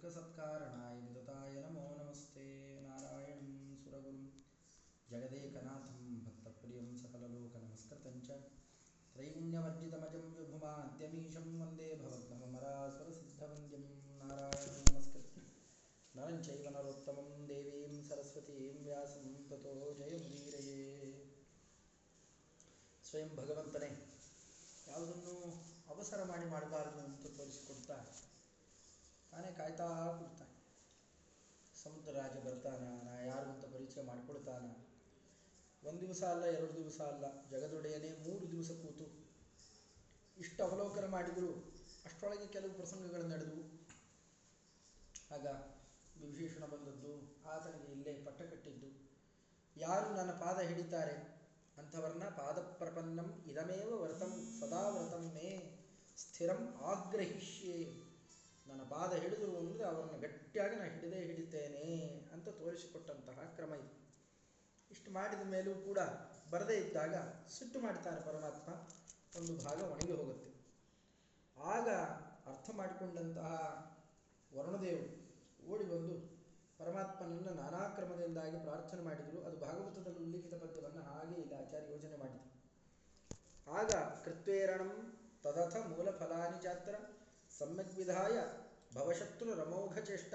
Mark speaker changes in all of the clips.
Speaker 1: सुखसत्कारणाय विदताय नमो नमस्ते नारायणं सुरगुरुं जगदेकनाथं भक्तप्रियं सकललोकनमस्कृतं च त्रैगुण्यवर्जितमजं विभुमाद्यमीशं वन्दे भवद्भवमरासुरसिद्धवन्द्यं नारायणं नमस्कृत्य नरं चैव नरोत्तमं देवीं सरस्वतीं व्यासं ततो जयमुदीरये ಸ್ವಯಂ ಭಗವಂತನೇ ಯಾವುದನ್ನು ಅವಸರ ಮಾಡಿ ಮಾಡಬಾರದು ಅಂತ ತೋರಿಸಿಕೊಡ್ತಾ ತಾನೇ ಕಾಯ್ತಾ ಕೂಡ್ತಾನೆ ಸಮುದ್ರ ರಾಜ ಬರ್ತಾನ, ನಾ ಯಾರು ಅಂತ ಪರಿಚಯ ಮಾಡಿಕೊಡ್ತಾನ ಒಂದು ದಿವಸ ಅಲ್ಲ, ಎರಡು ದಿವಸ ಅಲ್ಲ, ಜಗದೊಡೆಯನೇ ಮೂರು ದಿವಸ ಕೂತು. ಇಷ್ಟು ಅವಲೋಕನ ಮಾಡಿದರು, ಅಷ್ಟರೊಳಗೆ ಕೆಲವು ಪ್ರಸಂಗಗಳು ನಡೆದವು. ಆಗ ವಿಭೀಷಣ ಬಂದದ್ದು, ಆತನಿಗೆ ಇಲ್ಲೇ ಪಟ್ಟ ಕಟ್ಟಿದ್ದು. ಯಾರು ನನ್ನ ಪಾದ ಹಿಡಿತಾರೆ? ಅಂಥವರನ್ನ ಪಾದಪ್ರಪನ್ನಂ ಇದಮೇವ ವ್ರತಂ, ಸದಾ ವ್ರತಂ ಮೇ, ಸ್ಥಿರಂ ಆಗ್ರಹಿಷ್ಯೆ. ನನ್ನ ಪಾದ ಹಿಡಿದು ಅಂದರೆ ಅವರನ್ನು ಗಟ್ಟಿಯಾಗಿ ನಾನು ಹಿಡಿದೇ ಹಿಡಿತೇನೆ ಅಂತ ತೋರಿಸಿಕೊಟ್ಟಂತಹ ಕ್ರಮ ಇದು. ಇಷ್ಟು ಮಾಡಿದ ಮೇಲೂ ಕೂಡ ಬರದೇ ಇದ್ದಾಗ ಸಿಟ್ಟು ಮಾಡ್ತಾನೆ ಪರಮಾತ್ಮ, ಒಂದು ಭಾಗ ಒಣಗಿ ಹೋಗುತ್ತೆ. ಆಗ ಅರ್ಥ ಮಾಡಿಕೊಂಡಂತಹ ವರುಣದೇವರು ಓಡಿ ಬಂದು ಪರಮಾತ್ಮನನ್ನು ನಾನಾ ಕ್ರಮದಿಂದಾಗಿ ಪ್ರಾರ್ಥನೆ ಮಾಡಿದರು, ಅದು ಭಾಗವತದಲ್ಲಿ ಉಲ್ಲೇಖಿತ ಪದ್ಯವನ್ನು ಹಾಗೆ ಇಲ್ಲಿ ಆಚಾರ್ಯ ಯೋಜನೆ ಮಾಡಿದರು. ಆಗ ಕೃತ್ವೇರಣಂ ತದಥ ಮೂಲ ಫಲಾನಿ ಜಾತ್ರ ಸಮ್ಯಕ್ ವಿಧಾಯ ಭವಶತ್ರು ರಮೋಘ ಚೇಷ್ಟ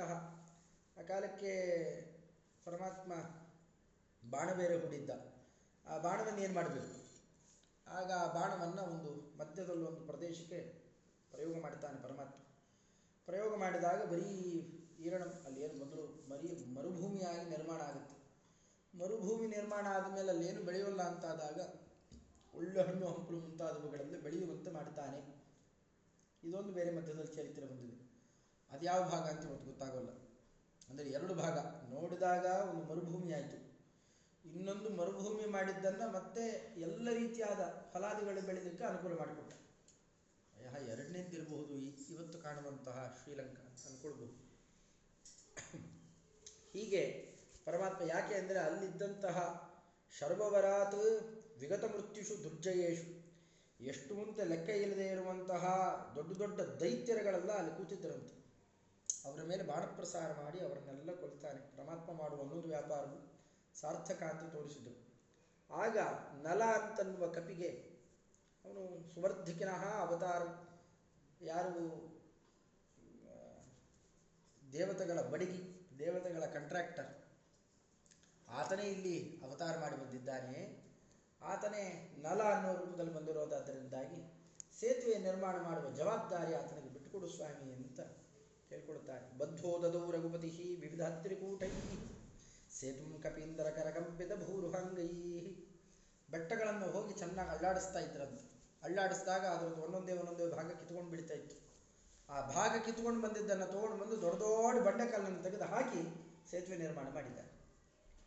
Speaker 1: ಆ ಕಾಲಕ್ಕೆ ಪರಮಾತ್ಮ ಬಾಣ ಬೇರೆ ಹೂಡಿದ್ದ ಆ ಬಾಣವನ್ನು ಏನು ಮಾಡಬೇಕು? ಆಗ ಆ ಬಾಣವನ್ನು ಒಂದು ಮಧ್ಯದಲ್ಲಿ ಒಂದು ಪ್ರದೇಶಕ್ಕೆ ಪ್ರಯೋಗ ಮಾಡ್ತಾನೆ ಪರಮಾತ್ಮ. ಪ್ರಯೋಗ ಮಾಡಿದಾಗ ಬರೀ ಈರಣ, ಅಲ್ಲಿ ಏನು ಮೊದಲು ಮರಿ, ಮರುಭೂಮಿಯಾಗಿ ನಿರ್ಮಾಣ ಆಗುತ್ತೆ. ಮರುಭೂಮಿ ನಿರ್ಮಾಣ ಆದಮೇಲೆ ಅಲ್ಲೇನು ಬೆಳೆಯೋಲ್ಲ ಅಂತಾದಾಗ ಒಳ್ಳೆ ಹಣ್ಣು ಹಂಪಲು ಮುಂತಾದವುಗಳಲ್ಲಿ ಬೆಳೆಯುವಂತೆ ಮಾಡ್ತಾನೆ. ಇದೊಂದು ಬೇರೆ ಮಧ್ಯದಲ್ಲಿ ಚರಿತ್ರೆ ಬಂದಿದೆ. ಅದು ಯಾವ ಭಾಗ ಅಂತ ಇವತ್ತು ಗೊತ್ತಾಗೋಲ್ಲ. ಅಂದರೆ ಎರಡು ಭಾಗ. ನೋಡಿದಾಗ ಒಂದು ಮರುಭೂಮಿ ಆಯಿತು. ಇನ್ನೊಂದು ಮರುಭೂಮಿ ಮಾಡಿದ್ದನ್ನು ಮತ್ತೆ ಎಲ್ಲ ರೀತಿಯಾದ ಫಲಾದಿಗಳು ಬೆಳೆದಕ್ಕೆ ಅನುಕೂಲ ಮಾಡಿಕೊಟ್ಟ. ಯಹ ಎರಡನೇದಿರಬಹುದು. ಇವತ್ತು ಕಾಣುವಂತಹ ಶ್ರೀಲಂಕಾ ಅನ್ಕೊಳ್ಬಹುದು. ಹೀಗೆ ಪರಮಾತ್ಮ ಯಾಕೆ ಅಂದರೆ ಅಲ್ಲಿದ್ದಂತಹ ಶರ್ವವರಾತ್ ವಿಗತ ಮೃತ್ಯುಷು ದುರ್ಜಯೇಶು ಎಷ್ಟು ಮುಂದೆ ಲೆಕ್ಕ ಇಲ್ಲದೆ ಇರುವಂತಹ ದೊಡ್ಡ ದೊಡ್ಡ ದೈತ್ಯರುಗಳೆಲ್ಲ ಅಲ್ಲಿ ಕೂತಿದ್ದರಂತೆ. ಅವರ ಮೇಲೆ ಬಾಣಪ್ರಸಾರ ಮಾಡಿ ಅವರನ್ನೆಲ್ಲ ಕೊಲ್ತಾನೆ. ಪರಮಾತ್ಮ ಮಾಡುವ ಅನ್ನೋದು ವ್ಯಾಪಾರವು ಸಾರ್ಥಕ ಅಂತ ತೋರಿಸಿದರು ಆಗ ನಲ ಅಂತನ್ನುವ ಕಪಿಗೆ ಅವನು ಸುವರ್ಧಿಕಿನಃ ಅವತಾರ ಯಾರು ದೇವತೆಗಳ ಬಡಗಿ, ದೇವತೆಗಳ ಕಂಟ್ರಾಕ್ಟರ್ ಆತನೇ ಇಲ್ಲಿ ಅವತಾರ ಮಾಡಿ ಬಂದಿದ್ದಾನೆ. ಆತನೇ ನಲ ಅನ್ನೋ ರೂಪದಲ್ಲಿ ಬಂದಿರೋದಾದ್ದರಿಂದಾಗಿ ಸೇತುವೆ ನಿರ್ಮಾಣ ಮಾಡುವ ಜವಾಬ್ದಾರಿ ಆತನಿಗೆ ಬಿಟ್ಟುಕೊಡು ಸ್ವಾಮಿ ಅಂತ ಕೇಳ್ಕೊಳ್ತಾರೆ ಬದ್ಧೋದೌ ರಘುಪತಿ ವಿವಿಧ ತ್ರಿಕೂಟೈ ಸೇತು ಕಪೀಂದರ ಕರಕಂಪಿತ ಭೂರುಹಂಗೈ ಬೆಟ್ಟಗಳನ್ನು ಹೋಗಿ ಚೆನ್ನಾಗಿ ಅಳ್ಳಾಡಿಸ್ತಾ ಇದ್ರಂತೆ. ಅಳ್ಳಾಡಿಸಿದಾಗ ಅದರದ್ದು ಒಂದೊಂದೇ ಒಂದೊಂದೇ ಭಾಗ ಕಿತ್ಕೊಂಡು ಬಿಡ್ತಾ ಇತ್ತು. ಆ ಭಾಗ ಕಿತ್ಕೊಂಡು ಬಂದಿದ್ದನ್ನು ತಗೊಂಡು ಬಂದು ದೊಡ್ಡ ದೊಡ್ಡ ಬಂಡೆಕಲ್ಲನ್ನು ತೆಗೆದು ಹಾಕಿ ಸೇತುವೆ ನಿರ್ಮಾಣ ಮಾಡಿದ್ದಾರೆ.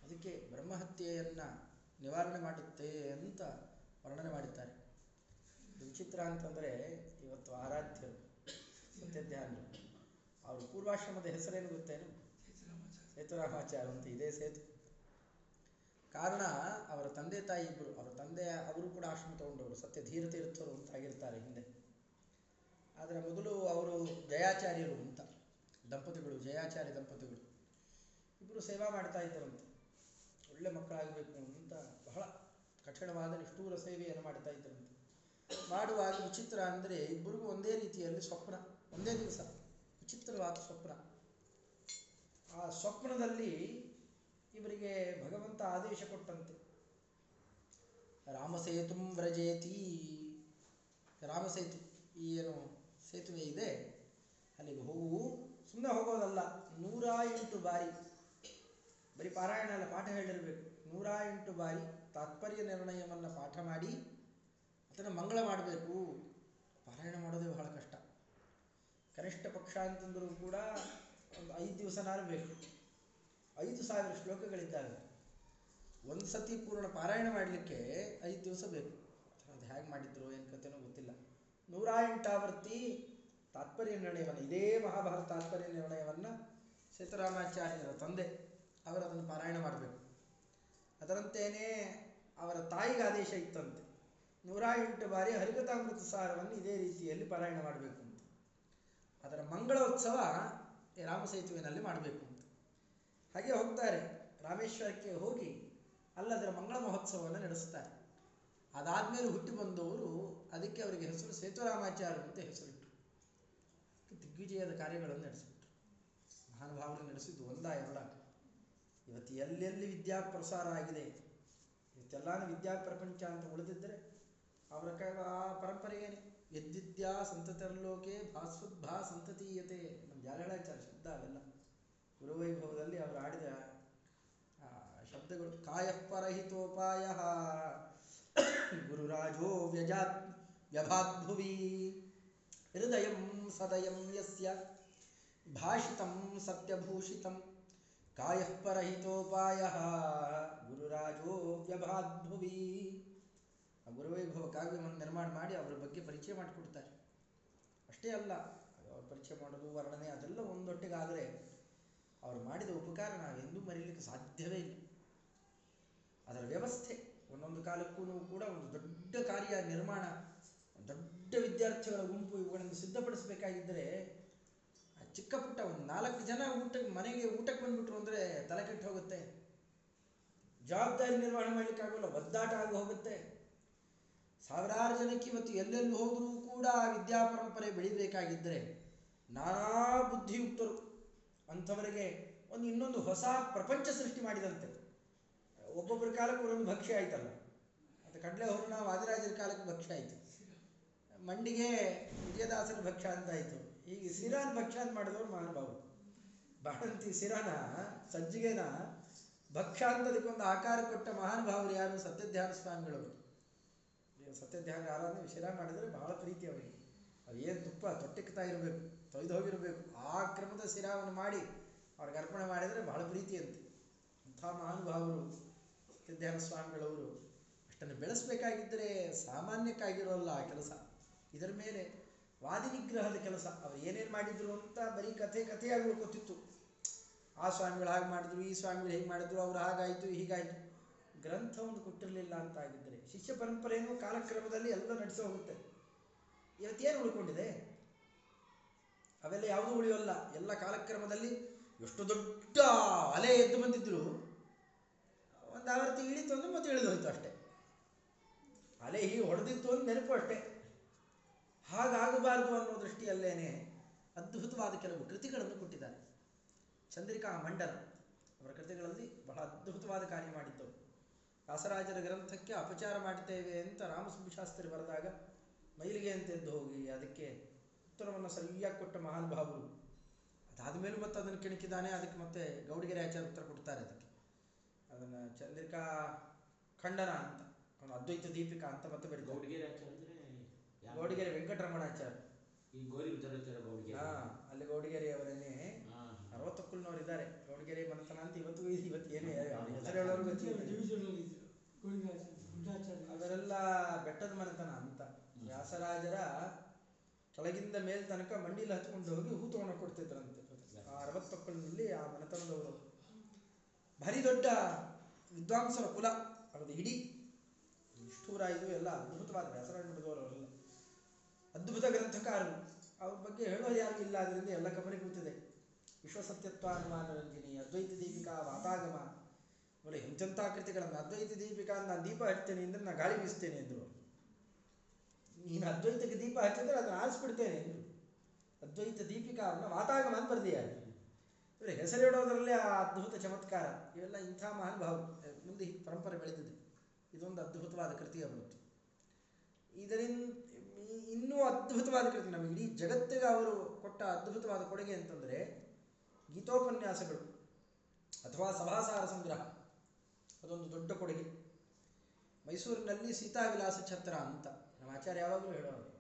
Speaker 1: ಅದಕ್ಕೆ ಬ್ರಹ್ಮಹತ್ಯೆಯನ್ನು ನಿವಾರಣೆ ಮಾಡುತ್ತೆ ಅಂತ ವರ್ಣನೆ ಮಾಡಿದ್ದಾರೆ. ವಿಚಿತ್ರ ಅಂತಂದರೆ ಇವತ್ತು ಆರಾಧ್ಯರು ಸತ್ಯಧ್ಯಾನರು ಅವರು ಪೂರ್ವಾಶ್ರಮದ ಹೆಸರೇನು ಗೊತ್ತೇನು ಸೇತುರಾಮಾಚಾರ ಅಂತ ಇದೇ ಸೇತು. ಕಾರಣ ಅವರ ತಂದೆ ತಾಯಿ ಇಬ್ಬರು ಅವರ ತಂದೆ ಅವರು ಕೂಡ ಆಶ್ರಮ ತಗೊಂಡವರು, ಸತ್ಯ ಧೀರ ತೀರ್ಥರು ಅಂತ ಆಗಿರ್ತಾರೆ ಹಿಂದೆ. ಆದರೆ ಮೊದಲು ಅವರು ಜಯಾಚಾರ್ಯರು ಅಂತ, ದಂಪತಿಗಳು, ಜಯಾಚಾರ್ಯ ದಂಪತಿಗಳು. ಇಬ್ಬರು ಸೇವಾ ಮಾಡ್ತಾ ಇದ್ದರಂತೆ. ಒಳ್ಳೆ ಮಕ್ಕಳಾಗಬೇಕು ಅಂತ ಬಹಳ ಕಠಿಣವಾದ ನಿಷ್ಠೂರ ಸೇವೆಯನ್ನು ಮಾಡ್ತಾ ಇದ್ದರಂತೆ. ಮಾಡುವಾಗ ವಿಚಿತ್ರ ಅಂದರೆ ಇಬ್ಬರಿಗೂ ಒಂದೇ ರೀತಿಯಲ್ಲಿ ಸ್ವಪ್ನ, ಒಂದೇ ದಿವಸ. ವಿಚಿತ್ರವಾದ ಸ್ವಪ್ನ. ಆ ಸ್ವಪ್ನದಲ್ಲಿ ಇವರಿಗೆ ಭಗವಂತ ಆದೇಶ ಕೊಟ್ಟಂತೆ. ರಾಮಸೇತು ವ್ರಜೇತಿ. ರಾಮಸೇತು, ಈ ಏನು ಸೇತುವೆ ಇದೆ ಅಲ್ಲಿಗೆ ಹೋಗು ಸುಮ್ಮನೆ ಹೋಗೋದಲ್ಲ ನೂರ ಎಂಟು ಬಾರಿ. ಬರೀ ಪಾರಾಯಣ ಅಲ್ಲ, ಪಾಠ ಹೇಳಿರಬೇಕು. ನೂರ ಎಂಟು ಬಾರಿ ತಾತ್ಪರ್ಯ ನಿರ್ಣಯವನ್ನು ಪಾಠ ಮಾಡಿ, ಅದನ್ನು ಮಂಗಳ ಮಾಡಬೇಕು. ಪಾರಾಯಣ ಮಾಡೋದೇ ಬಹಳ ಕಷ್ಟ. ಕನಿಷ್ಠ ಪಕ್ಷ ಅಂತಂದರೂ ಕೂಡ ಒಂದು ಐದು ದಿವಸನಾರು ಬೇಕು. ಐದು ಸಾವಿರ ಶ್ಲೋಕಗಳಿದ್ದಾವೆ. ಒಂದು ಸತಿ ಪೂರ್ಣ ಪಾರಾಯಣ ಮಾಡಲಿಕ್ಕೆ ಐದು ದಿವಸ ಬೇಕು. ಅದು ಹೇಗೆ ಮಾಡಿದ್ರು, ಏನು ಕಥೆನೋ ಗೊತ್ತಿಲ್ಲ. ನೂರ ಎಂಟಾವರ್ತಿ ತಾತ್ಪರ್ಯ ನಿರ್ಣಯವನ್ನು, ಇದೇ ಮಹಾಭಾರತ ತಾತ್ಪರ್ಯ ನಿರ್ಣಯವನ್ನು ಸೀತಾರಾಮಾಚಾರ್ಯರ ತಂದೆ ಅವರು ಅದನ್ನು ಪಾರಾಯಣ ಮಾಡಬೇಕು. ಅದರಂತೆಯೇ ಅವರ ತಾಯಿಗೆ ಆದೇಶ ಇತ್ತಂತೆ. ನೂರ ಎಂಟು ಬಾರಿ ಹರಿಕಥಾಮೃತ ಸಾರವನ್ನು ಇದೇ ರೀತಿಯಲ್ಲಿ ಪಾರಾಯಣ ಮಾಡಬೇಕು. ಅದರ ಮಂಗಳೋತ್ಸವ ರಾಮ ಸೇತುವೆನಲ್ಲಿ ಮಾಡಬೇಕು ಅಂತ. ಹಾಗೆ ಹೋಗ್ತಾರೆ. ರಾಮೇಶ್ವರಕ್ಕೆ ಹೋಗಿ ಅಲ್ಲದರ ಮಂಗಳ ಮಹೋತ್ಸವವನ್ನು ನಡೆಸ್ತಾರೆ. ಅದಾದಮೇಲೆ ಹುಟ್ಟಿ ಬಂದವರು ಅದಕ್ಕೆ ಅವರಿಗೆ ಹೆಸರು ಸೇತುರಾಮಾಚಾರ್ಯ ಅಂತ ಹೆಸರಿಟ್ಟರು ದಿಗ್ವಿಜಯದ ಕಾರ್ಯಗಳನ್ನು ನಡೆಸಿಬಿಟ್ರು. ಮಹಾನುಭಾವರು ನಡೆಸಿದ್ದು ಒಂದ ಎರಡ ಇವತ್ತು ಎಲ್ಲೆಲ್ಲಿ ವಿದ್ಯಾ ಪ್ರಸಾರ ಆಗಿದೆ, ಇವತ್ತೆಲ್ಲಾನು ವಿದ್ಯಾ ಪ್ರಪಂಚ ಅಂತ ಉಳಿದಿದ್ದರೆ ಅವರ ಆ ಪರಂಪರೆಗೇನೆ ಯದ್ವಿದ್ಯಾ ಸಂತತರ್ಲೋಕೆ ಭಾಸ್ವದ್ಭಾ ಸಂತತೀಯತೆ. ನಮ್ಮ ಜಾಲಗಳಾಚಾರ್ಯ ಶಬ್ದ ಅವೆಲ್ಲ. ಗುರುವೈಭವದಲ್ಲಿ ಅವರು ಆಡಿದ ಶಬ್ದಗಳು, ಕಾಯಪರಹಿತೋಪಾಯ. ಗುರುರಾಜೋ ವ್ಯಜಾತ್, ವ್ಯಭಾದ್ಭುವಿ. ಹೃದಯಂ ಸದಯಂ ಯಸ್ಯ, ಭಾಷಿತಂ ಸತ್ಯಭೂಷಿತಂ. ಕಾಯಃ ಪರಹಿತೋಪಾಯ ಗುರುರಾಜೋ ವ್ಯಭಾದ್ಭುವಿ. ಗುರುವೈಭವ ಕಾವ್ಯವನ್ನು ನಿರ್ಮಾಣ ಮಾಡಿ ಅವರ ಬಗ್ಗೆ ಪರಿಚಯ ಮಾಡಿಕೊಡ್ತಾರೆ. ಅಷ್ಟೇ ಅಲ್ಲ, ಅವ್ರ ಪರಿಚಯ ಮಾಡೋದು, ವರ್ಣನೆ, ಅದೆಲ್ಲ ಒಂದೊಟ್ಟಿಗಾದರೆ ಅವರು ಮಾಡಿದ ಉಪಕಾರ ನಾವೆಂದೂ ಮರೀಲಿಕ್ಕೆ ಸಾಧ್ಯವೇ ಇಲ್ಲ. ಅದರ ವ್ಯವಸ್ಥೆ, ಒಂದೊಂದು ಕಾಲಕ್ಕೂ ಕೂಡ ಒಂದು ದೊಡ್ಡ ಕಾರ್ಯ ನಿರ್ಮಾಣ, ದೊಡ್ಡ ವಿದ್ಯಾರ್ಥಿಗಳ ಗುಂಪು ಇವುಗಳನ್ನು ಸಿದ್ಧಪಡಿಸಬೇಕಾಗಿದ್ದರೆ ಚಿಕ್ಕ ಪುಟ್ಟ ಒಂದು ನಾಲ್ಕು ಜನ ಊಟಕ್ಕೆ ಮನೆಗೆ ಊಟಕ್ಕೆ ಬಂದ್ಬಿಟ್ರು ಅಂದರೆ ತಲೆ ಕೆಟ್ಟು ಹೋಗುತ್ತೆ. ಜವಾಬ್ದಾರಿ ನಿರ್ವಹಣೆ ಮಾಡಲಿಕ್ಕಾಗಲ್ಲ, ಒದ್ದಾಟ ಆಗಿ ಹೋಗುತ್ತೆ. ಸಾವಿರಾರು ಜನಕ್ಕೆ ಇವತ್ತು ಎಲ್ಲೆಲ್ಲಿ ಹೋದರೂ ಕೂಡ ಆ ವಿದ್ಯಾ ಪರಂಪರೆ ಬೆಳಿಬೇಕಾಗಿದ್ದರೆ ನಾನಾ ಬುದ್ಧಿಯುಕ್ತರು ಅಂಥವರಿಗೆ ಒಂದು ಇನ್ನೊಂದು ಹೊಸ ಪ್ರಪಂಚ ಸೃಷ್ಟಿ ಮಾಡಿದಂತೆ. ಒಬ್ಬೊಬ್ಬರ ಕಾಲಕ್ಕೆ ಒಂದೊಂದು ಭಕ್ಷ್ಯ ಆಯ್ತಲ್ಲ. ಮತ್ತು ಕಡಲೆ ಹೂರ್ಣ ವಾದಿರಾಜರ ಕಾಲಕ್ಕೆ ಭಕ್ಷ್ಯ ಆಯಿತು. ಮಂಡಿಗೆ ವಿಜಯದಾಸನ ಭಕ್ಷ್ಯ ಅಂತ ಆಯಿತು. ಈಗ ಸಿರಾನ್ ಭಕ್ಷ್ಯ ಅಂತ ಮಾಡಿದವರು ಮಹಾನುಭಾವರು. ಬಾಣಂತಿ ಸಿರಾನ ಸಜ್ಜಿಗೆನ ಭಕ್ಷ್ಯ ಅಂತ ಅದಕ್ಕೊಂದು ಆಕಾರ ಕೊಟ್ಟ ಮಹಾನುಭಾವರು ಯಾರು? ಸತ್ಯಧ್ಯಾನ ಸ್ವಾಮಿಗಳವರು ನೀವು ಸತ್ಯಧ್ಯಾನ ಆರಾಧನೆ ಶಿರ ಮಾಡಿದರೆ ಬಹಳ ಪ್ರೀತಿ ಅವರಿಗೆ. ಅವ್ರು ಏನು ತುಪ್ಪ ತೊಟ್ಟಿಕ್ತಾ ಇರಬೇಕು, ತೊಯ್ದು ಹೋಗಿರಬೇಕು, ಆ ಕ್ರಮದ ಶಿರಾವನ್ನು ಮಾಡಿ ಅವ್ರಿಗೆ ಅರ್ಪಣೆ ಮಾಡಿದರೆ ಬಹಳ ಪ್ರೀತಿ ಅಂತ. ಅಂಥ ಮಹಾನುಭಾವರು ಸತ್ಯಧ್ಯಾನ ಸ್ವಾಮಿಗಳವರು ಅಷ್ಟನ್ನು ಬೆಳೆಸಬೇಕಾಗಿದ್ದರೆ ಸಾಮಾನ್ಯಕ್ಕಾಗಿರೋಲ್ಲ ಆ ಕೆಲಸ. ಇದರ ಮೇಲೆ ವಾದಿ ವಿಗ್ರಹದ ಕೆಲಸ. ಅವ್ರು ಏನೇನು ಮಾಡಿದ್ರು ಅಂತ ಬರೀ ಕಥೆ ಕಥೆಯಾಗಿ ಉಳ್ಕೊತಿತ್ತು. ಆ ಸ್ವಾಮಿಗಳು ಹಾಗೆ ಮಾಡಿದ್ರು, ಈ ಸ್ವಾಮಿಗಳು ಹೇಗೆ ಮಾಡಿದ್ರು, ಅವ್ರು ಹಾಗಾಯಿತು, ಹೀಗಾಯಿತು. ಗ್ರಂಥ ಒಂದು ಕೊಟ್ಟಿರಲಿಲ್ಲ ಅಂತ ಆಗಿದ್ದರೆ ಶಿಷ್ಯ ಪರಂಪರೆಯನ್ನು ಕಾಲಕ್ರಮದಲ್ಲಿ ಎಲ್ಲ ನಡೆಸಿ ಹೋಗುತ್ತೆ. ಇವತ್ತೇನು ಉಳ್ಕೊಂಡಿದೆ? ಅವೆಲ್ಲ ಯಾವುದೂ ಉಳಿಯೋಲ್ಲ. ಎಲ್ಲ ಕಾಲಕ್ರಮದಲ್ಲಿ ಎಷ್ಟು ದೊಡ್ಡ ಅಲೆ ಎದ್ದು ಬಂದಿದ್ರು, ಒಂದು ಆವರ್ತಿ ಇಳಿತು ಅಂದ್ರೆ ಮತ್ತೆ ಇಳಿದು ಹೋಯ್ತು ಅಷ್ಟೆ. ಅಲೆ ಹೀಗೆ ಹೊಡೆದಿತ್ತು ಅಂತ ನೆನಪು ಅಷ್ಟೇ. ಹಾಗಾಗಬಾರದು ಅನ್ನೋ ದೃಷ್ಟಿಯಲ್ಲೇನೆ ಅದ್ಭುತವಾದ ಕೆಲವು ಕೃತಿಗಳನ್ನು ಕೊಟ್ಟಿದ್ದಾರೆ. ಚಂದ್ರಿಕಾ ಮಂಡಲ ಅವರ ಕೃತಿಗಳಲ್ಲಿ ಬಹಳ ಅದ್ಭುತವಾದ ಕಾರ್ಯ ಮಾಡಿದ್ದವು ವ್ಯಾಸರಾಜರ ಗ್ರಂಥಕ್ಕೆ ಅಪಚಾರ ಮಾಡ್ತೇವೆ ಅಂತ ರಾಮಸುಬ್ಬಶಾಸ್ತ್ರಿ ಬರೆದಾಗ ಮೈಲಿಗೆ ಅಂತ ಎದ್ದು ಹೋಗಿ ಅದಕ್ಕೆ ಉತ್ತರವನ್ನು ಸರಿಯಾಗಿ ಕೊಟ್ಟ ಮಹಾನುಭಾವರು. ಅದಾದ ಮೇಲೂ ಮತ್ತೆ ಅದನ್ನು ಕೆಣಕಿದ್ದಾನೆ ಅದಕ್ಕೆ ಮತ್ತೆ ಗೌಡಿಗೆರೆ ಆಚಾರ ಉತ್ತರ ಕೊಡ್ತಾರೆ ಅದಕ್ಕೆ. ಅದನ್ನು ಚಂದ್ರಿಕಾ ಖಂಡನ ಅಂತ ಅವನು ಅದ್ವೈತ ದೀಪಿಕಾ ಅಂತ ಮತ್ತೆ ಬೇರೆ
Speaker 2: ಗೌಡಿಗೆರೆ ಆಚಾರ
Speaker 1: ಗೌಡಿಗೆರೆ ವೆಂಕಟರಮಣಾಚಾರ್ಯ
Speaker 2: ಈ ಗೋರಿ
Speaker 1: ಹಾ ಅಲ್ಲಿ ಗೌಡಿಗೆರೆಯವರನ್ನೇ. ಅರವತ್ತೊಕ್ಕಲ್ನವ್ರು ಇದ್ದಾರೆ ಗೌಡಿಗೆರೆ ಮನತನ ಅಂತ ಇವತ್ತು ಇವತ್ತು ಏನು ಹೆಸರು ಹೇಳೋರು ಗೊತ್ತಿಲ್ಲ. ಅವರೆಲ್ಲ ಬೆಟ್ಟದ ಮನೆತನ ಅಂತ. ವ್ಯಾಸರಾಜರ ಕೆಳಗಿಂದ ಮೇಲ್ ತನಕ ಮಂಡಿಲಿ ಹತ್ಕೊಂಡು ಹೋಗಿ ಹೂ ತಗೊಂಡು ಕೊಡ್ತಿದ್ರಂತೆ. ಆ ಅರವತ್ತೊಕ್ಕಲಿನಲ್ಲಿ ಆ ಮನೆತನದವರು. ಭಾರಿ ದೊಡ್ಡ ವಿದ್ವಾಂಸರ ಕುಲ. ಅವ್ರದ್ದು ಇಡೀ ಇದು ಎಲ್ಲ ಅದ್ಭುತವಾದ ವ್ಯಾಸರಾಜ ಮಠದವರು ಅವರೆಲ್ಲ. ಅದ್ಭುತ ಗ್ರಂಥಕಾರರು. ಅವ್ರ ಬಗ್ಗೆ ಹೇಳೋದು ಯಾರು ಇಲ್ಲ. ಅದರಿಂದ ಎಲ್ಲ ಕಬರಿ ಕೂತಿದೆ. ವಿಶ್ವಸತ್ಯತ್ವ ಅನುಮಾನ ರಂಜಿನಿ ಅದ್ವೈತ ದೀಪಿಕಾ, ವಾತಾಗಮ. ಆಮೇಲೆ ಎಂತೆಂಥ ಕೃತಿಗಳನ್ನು, ಅದ್ವೈತ ದೀಪಿಕಾ ನಾನು ದೀಪ ಹಚ್ತೇನೆ ಅಂದರೆ ನಾನು ಗಾಳಿ ಬೀಸ್ತೇನೆ ಅಂದರು ನೀನು ಅದ್ವೈತಕ್ಕೆ ದೀಪ ಹಚ್ಚಿದ್ರೆ ಅದನ್ನು ಆರಿಸ್ಬಿಡ್ತೇನೆ ಅಂದರು ಅದ್ವೈತ ದೀಪಿಕಾ ಅವನ್ನ ವಾತಾಗಮ ಅಂತ ಬರ್ದಿದ್ದಾರೆ ಇವರು ಹೆಸರಿಡೋದರಲ್ಲೇ ಆ ಅದ್ಭುತ ಚಮತ್ಕಾರ. ಇವೆಲ್ಲ ಇಂಥ ಮಹಾನುಭಾವರು ಮುಂದೆ ಪರಂಪರೆ ಬೆಳೆದಿದೆ. ಇದೊಂದು ಅದ್ಭುತವಾದ ಕೃತಿ ಅವರದ್ದು ಇದರಿಂದ ಇನ್ನೂ ಅದ್ಭುತವಾದ ಕೃತಿ ನಮಗೆ ಇಡೀ ಜಗತ್ತಿಗೆ ಅವರು ಕೊಟ್ಟ ಅದ್ಭುತವಾದ ಕೊಡುಗೆ ಅಂತಂದರೆ ಗೀತೋಪನ್ಯಾಸಗಳು ಅಥವಾ ಸಭಾಸಾರ ಸಂಗ್ರಹ. ಅದೊಂದು ದೊಡ್ಡ ಕೊಡುಗೆ. ಮೈಸೂರಿನಲ್ಲಿ ಸೀತಾವಿಲಾಸ ಛತ್ರ ಅಂತ. ನಮ್ಮ ಆಚಾರ್ಯ ಯಾವಾಗಲೂ ಹೇಳೋರು.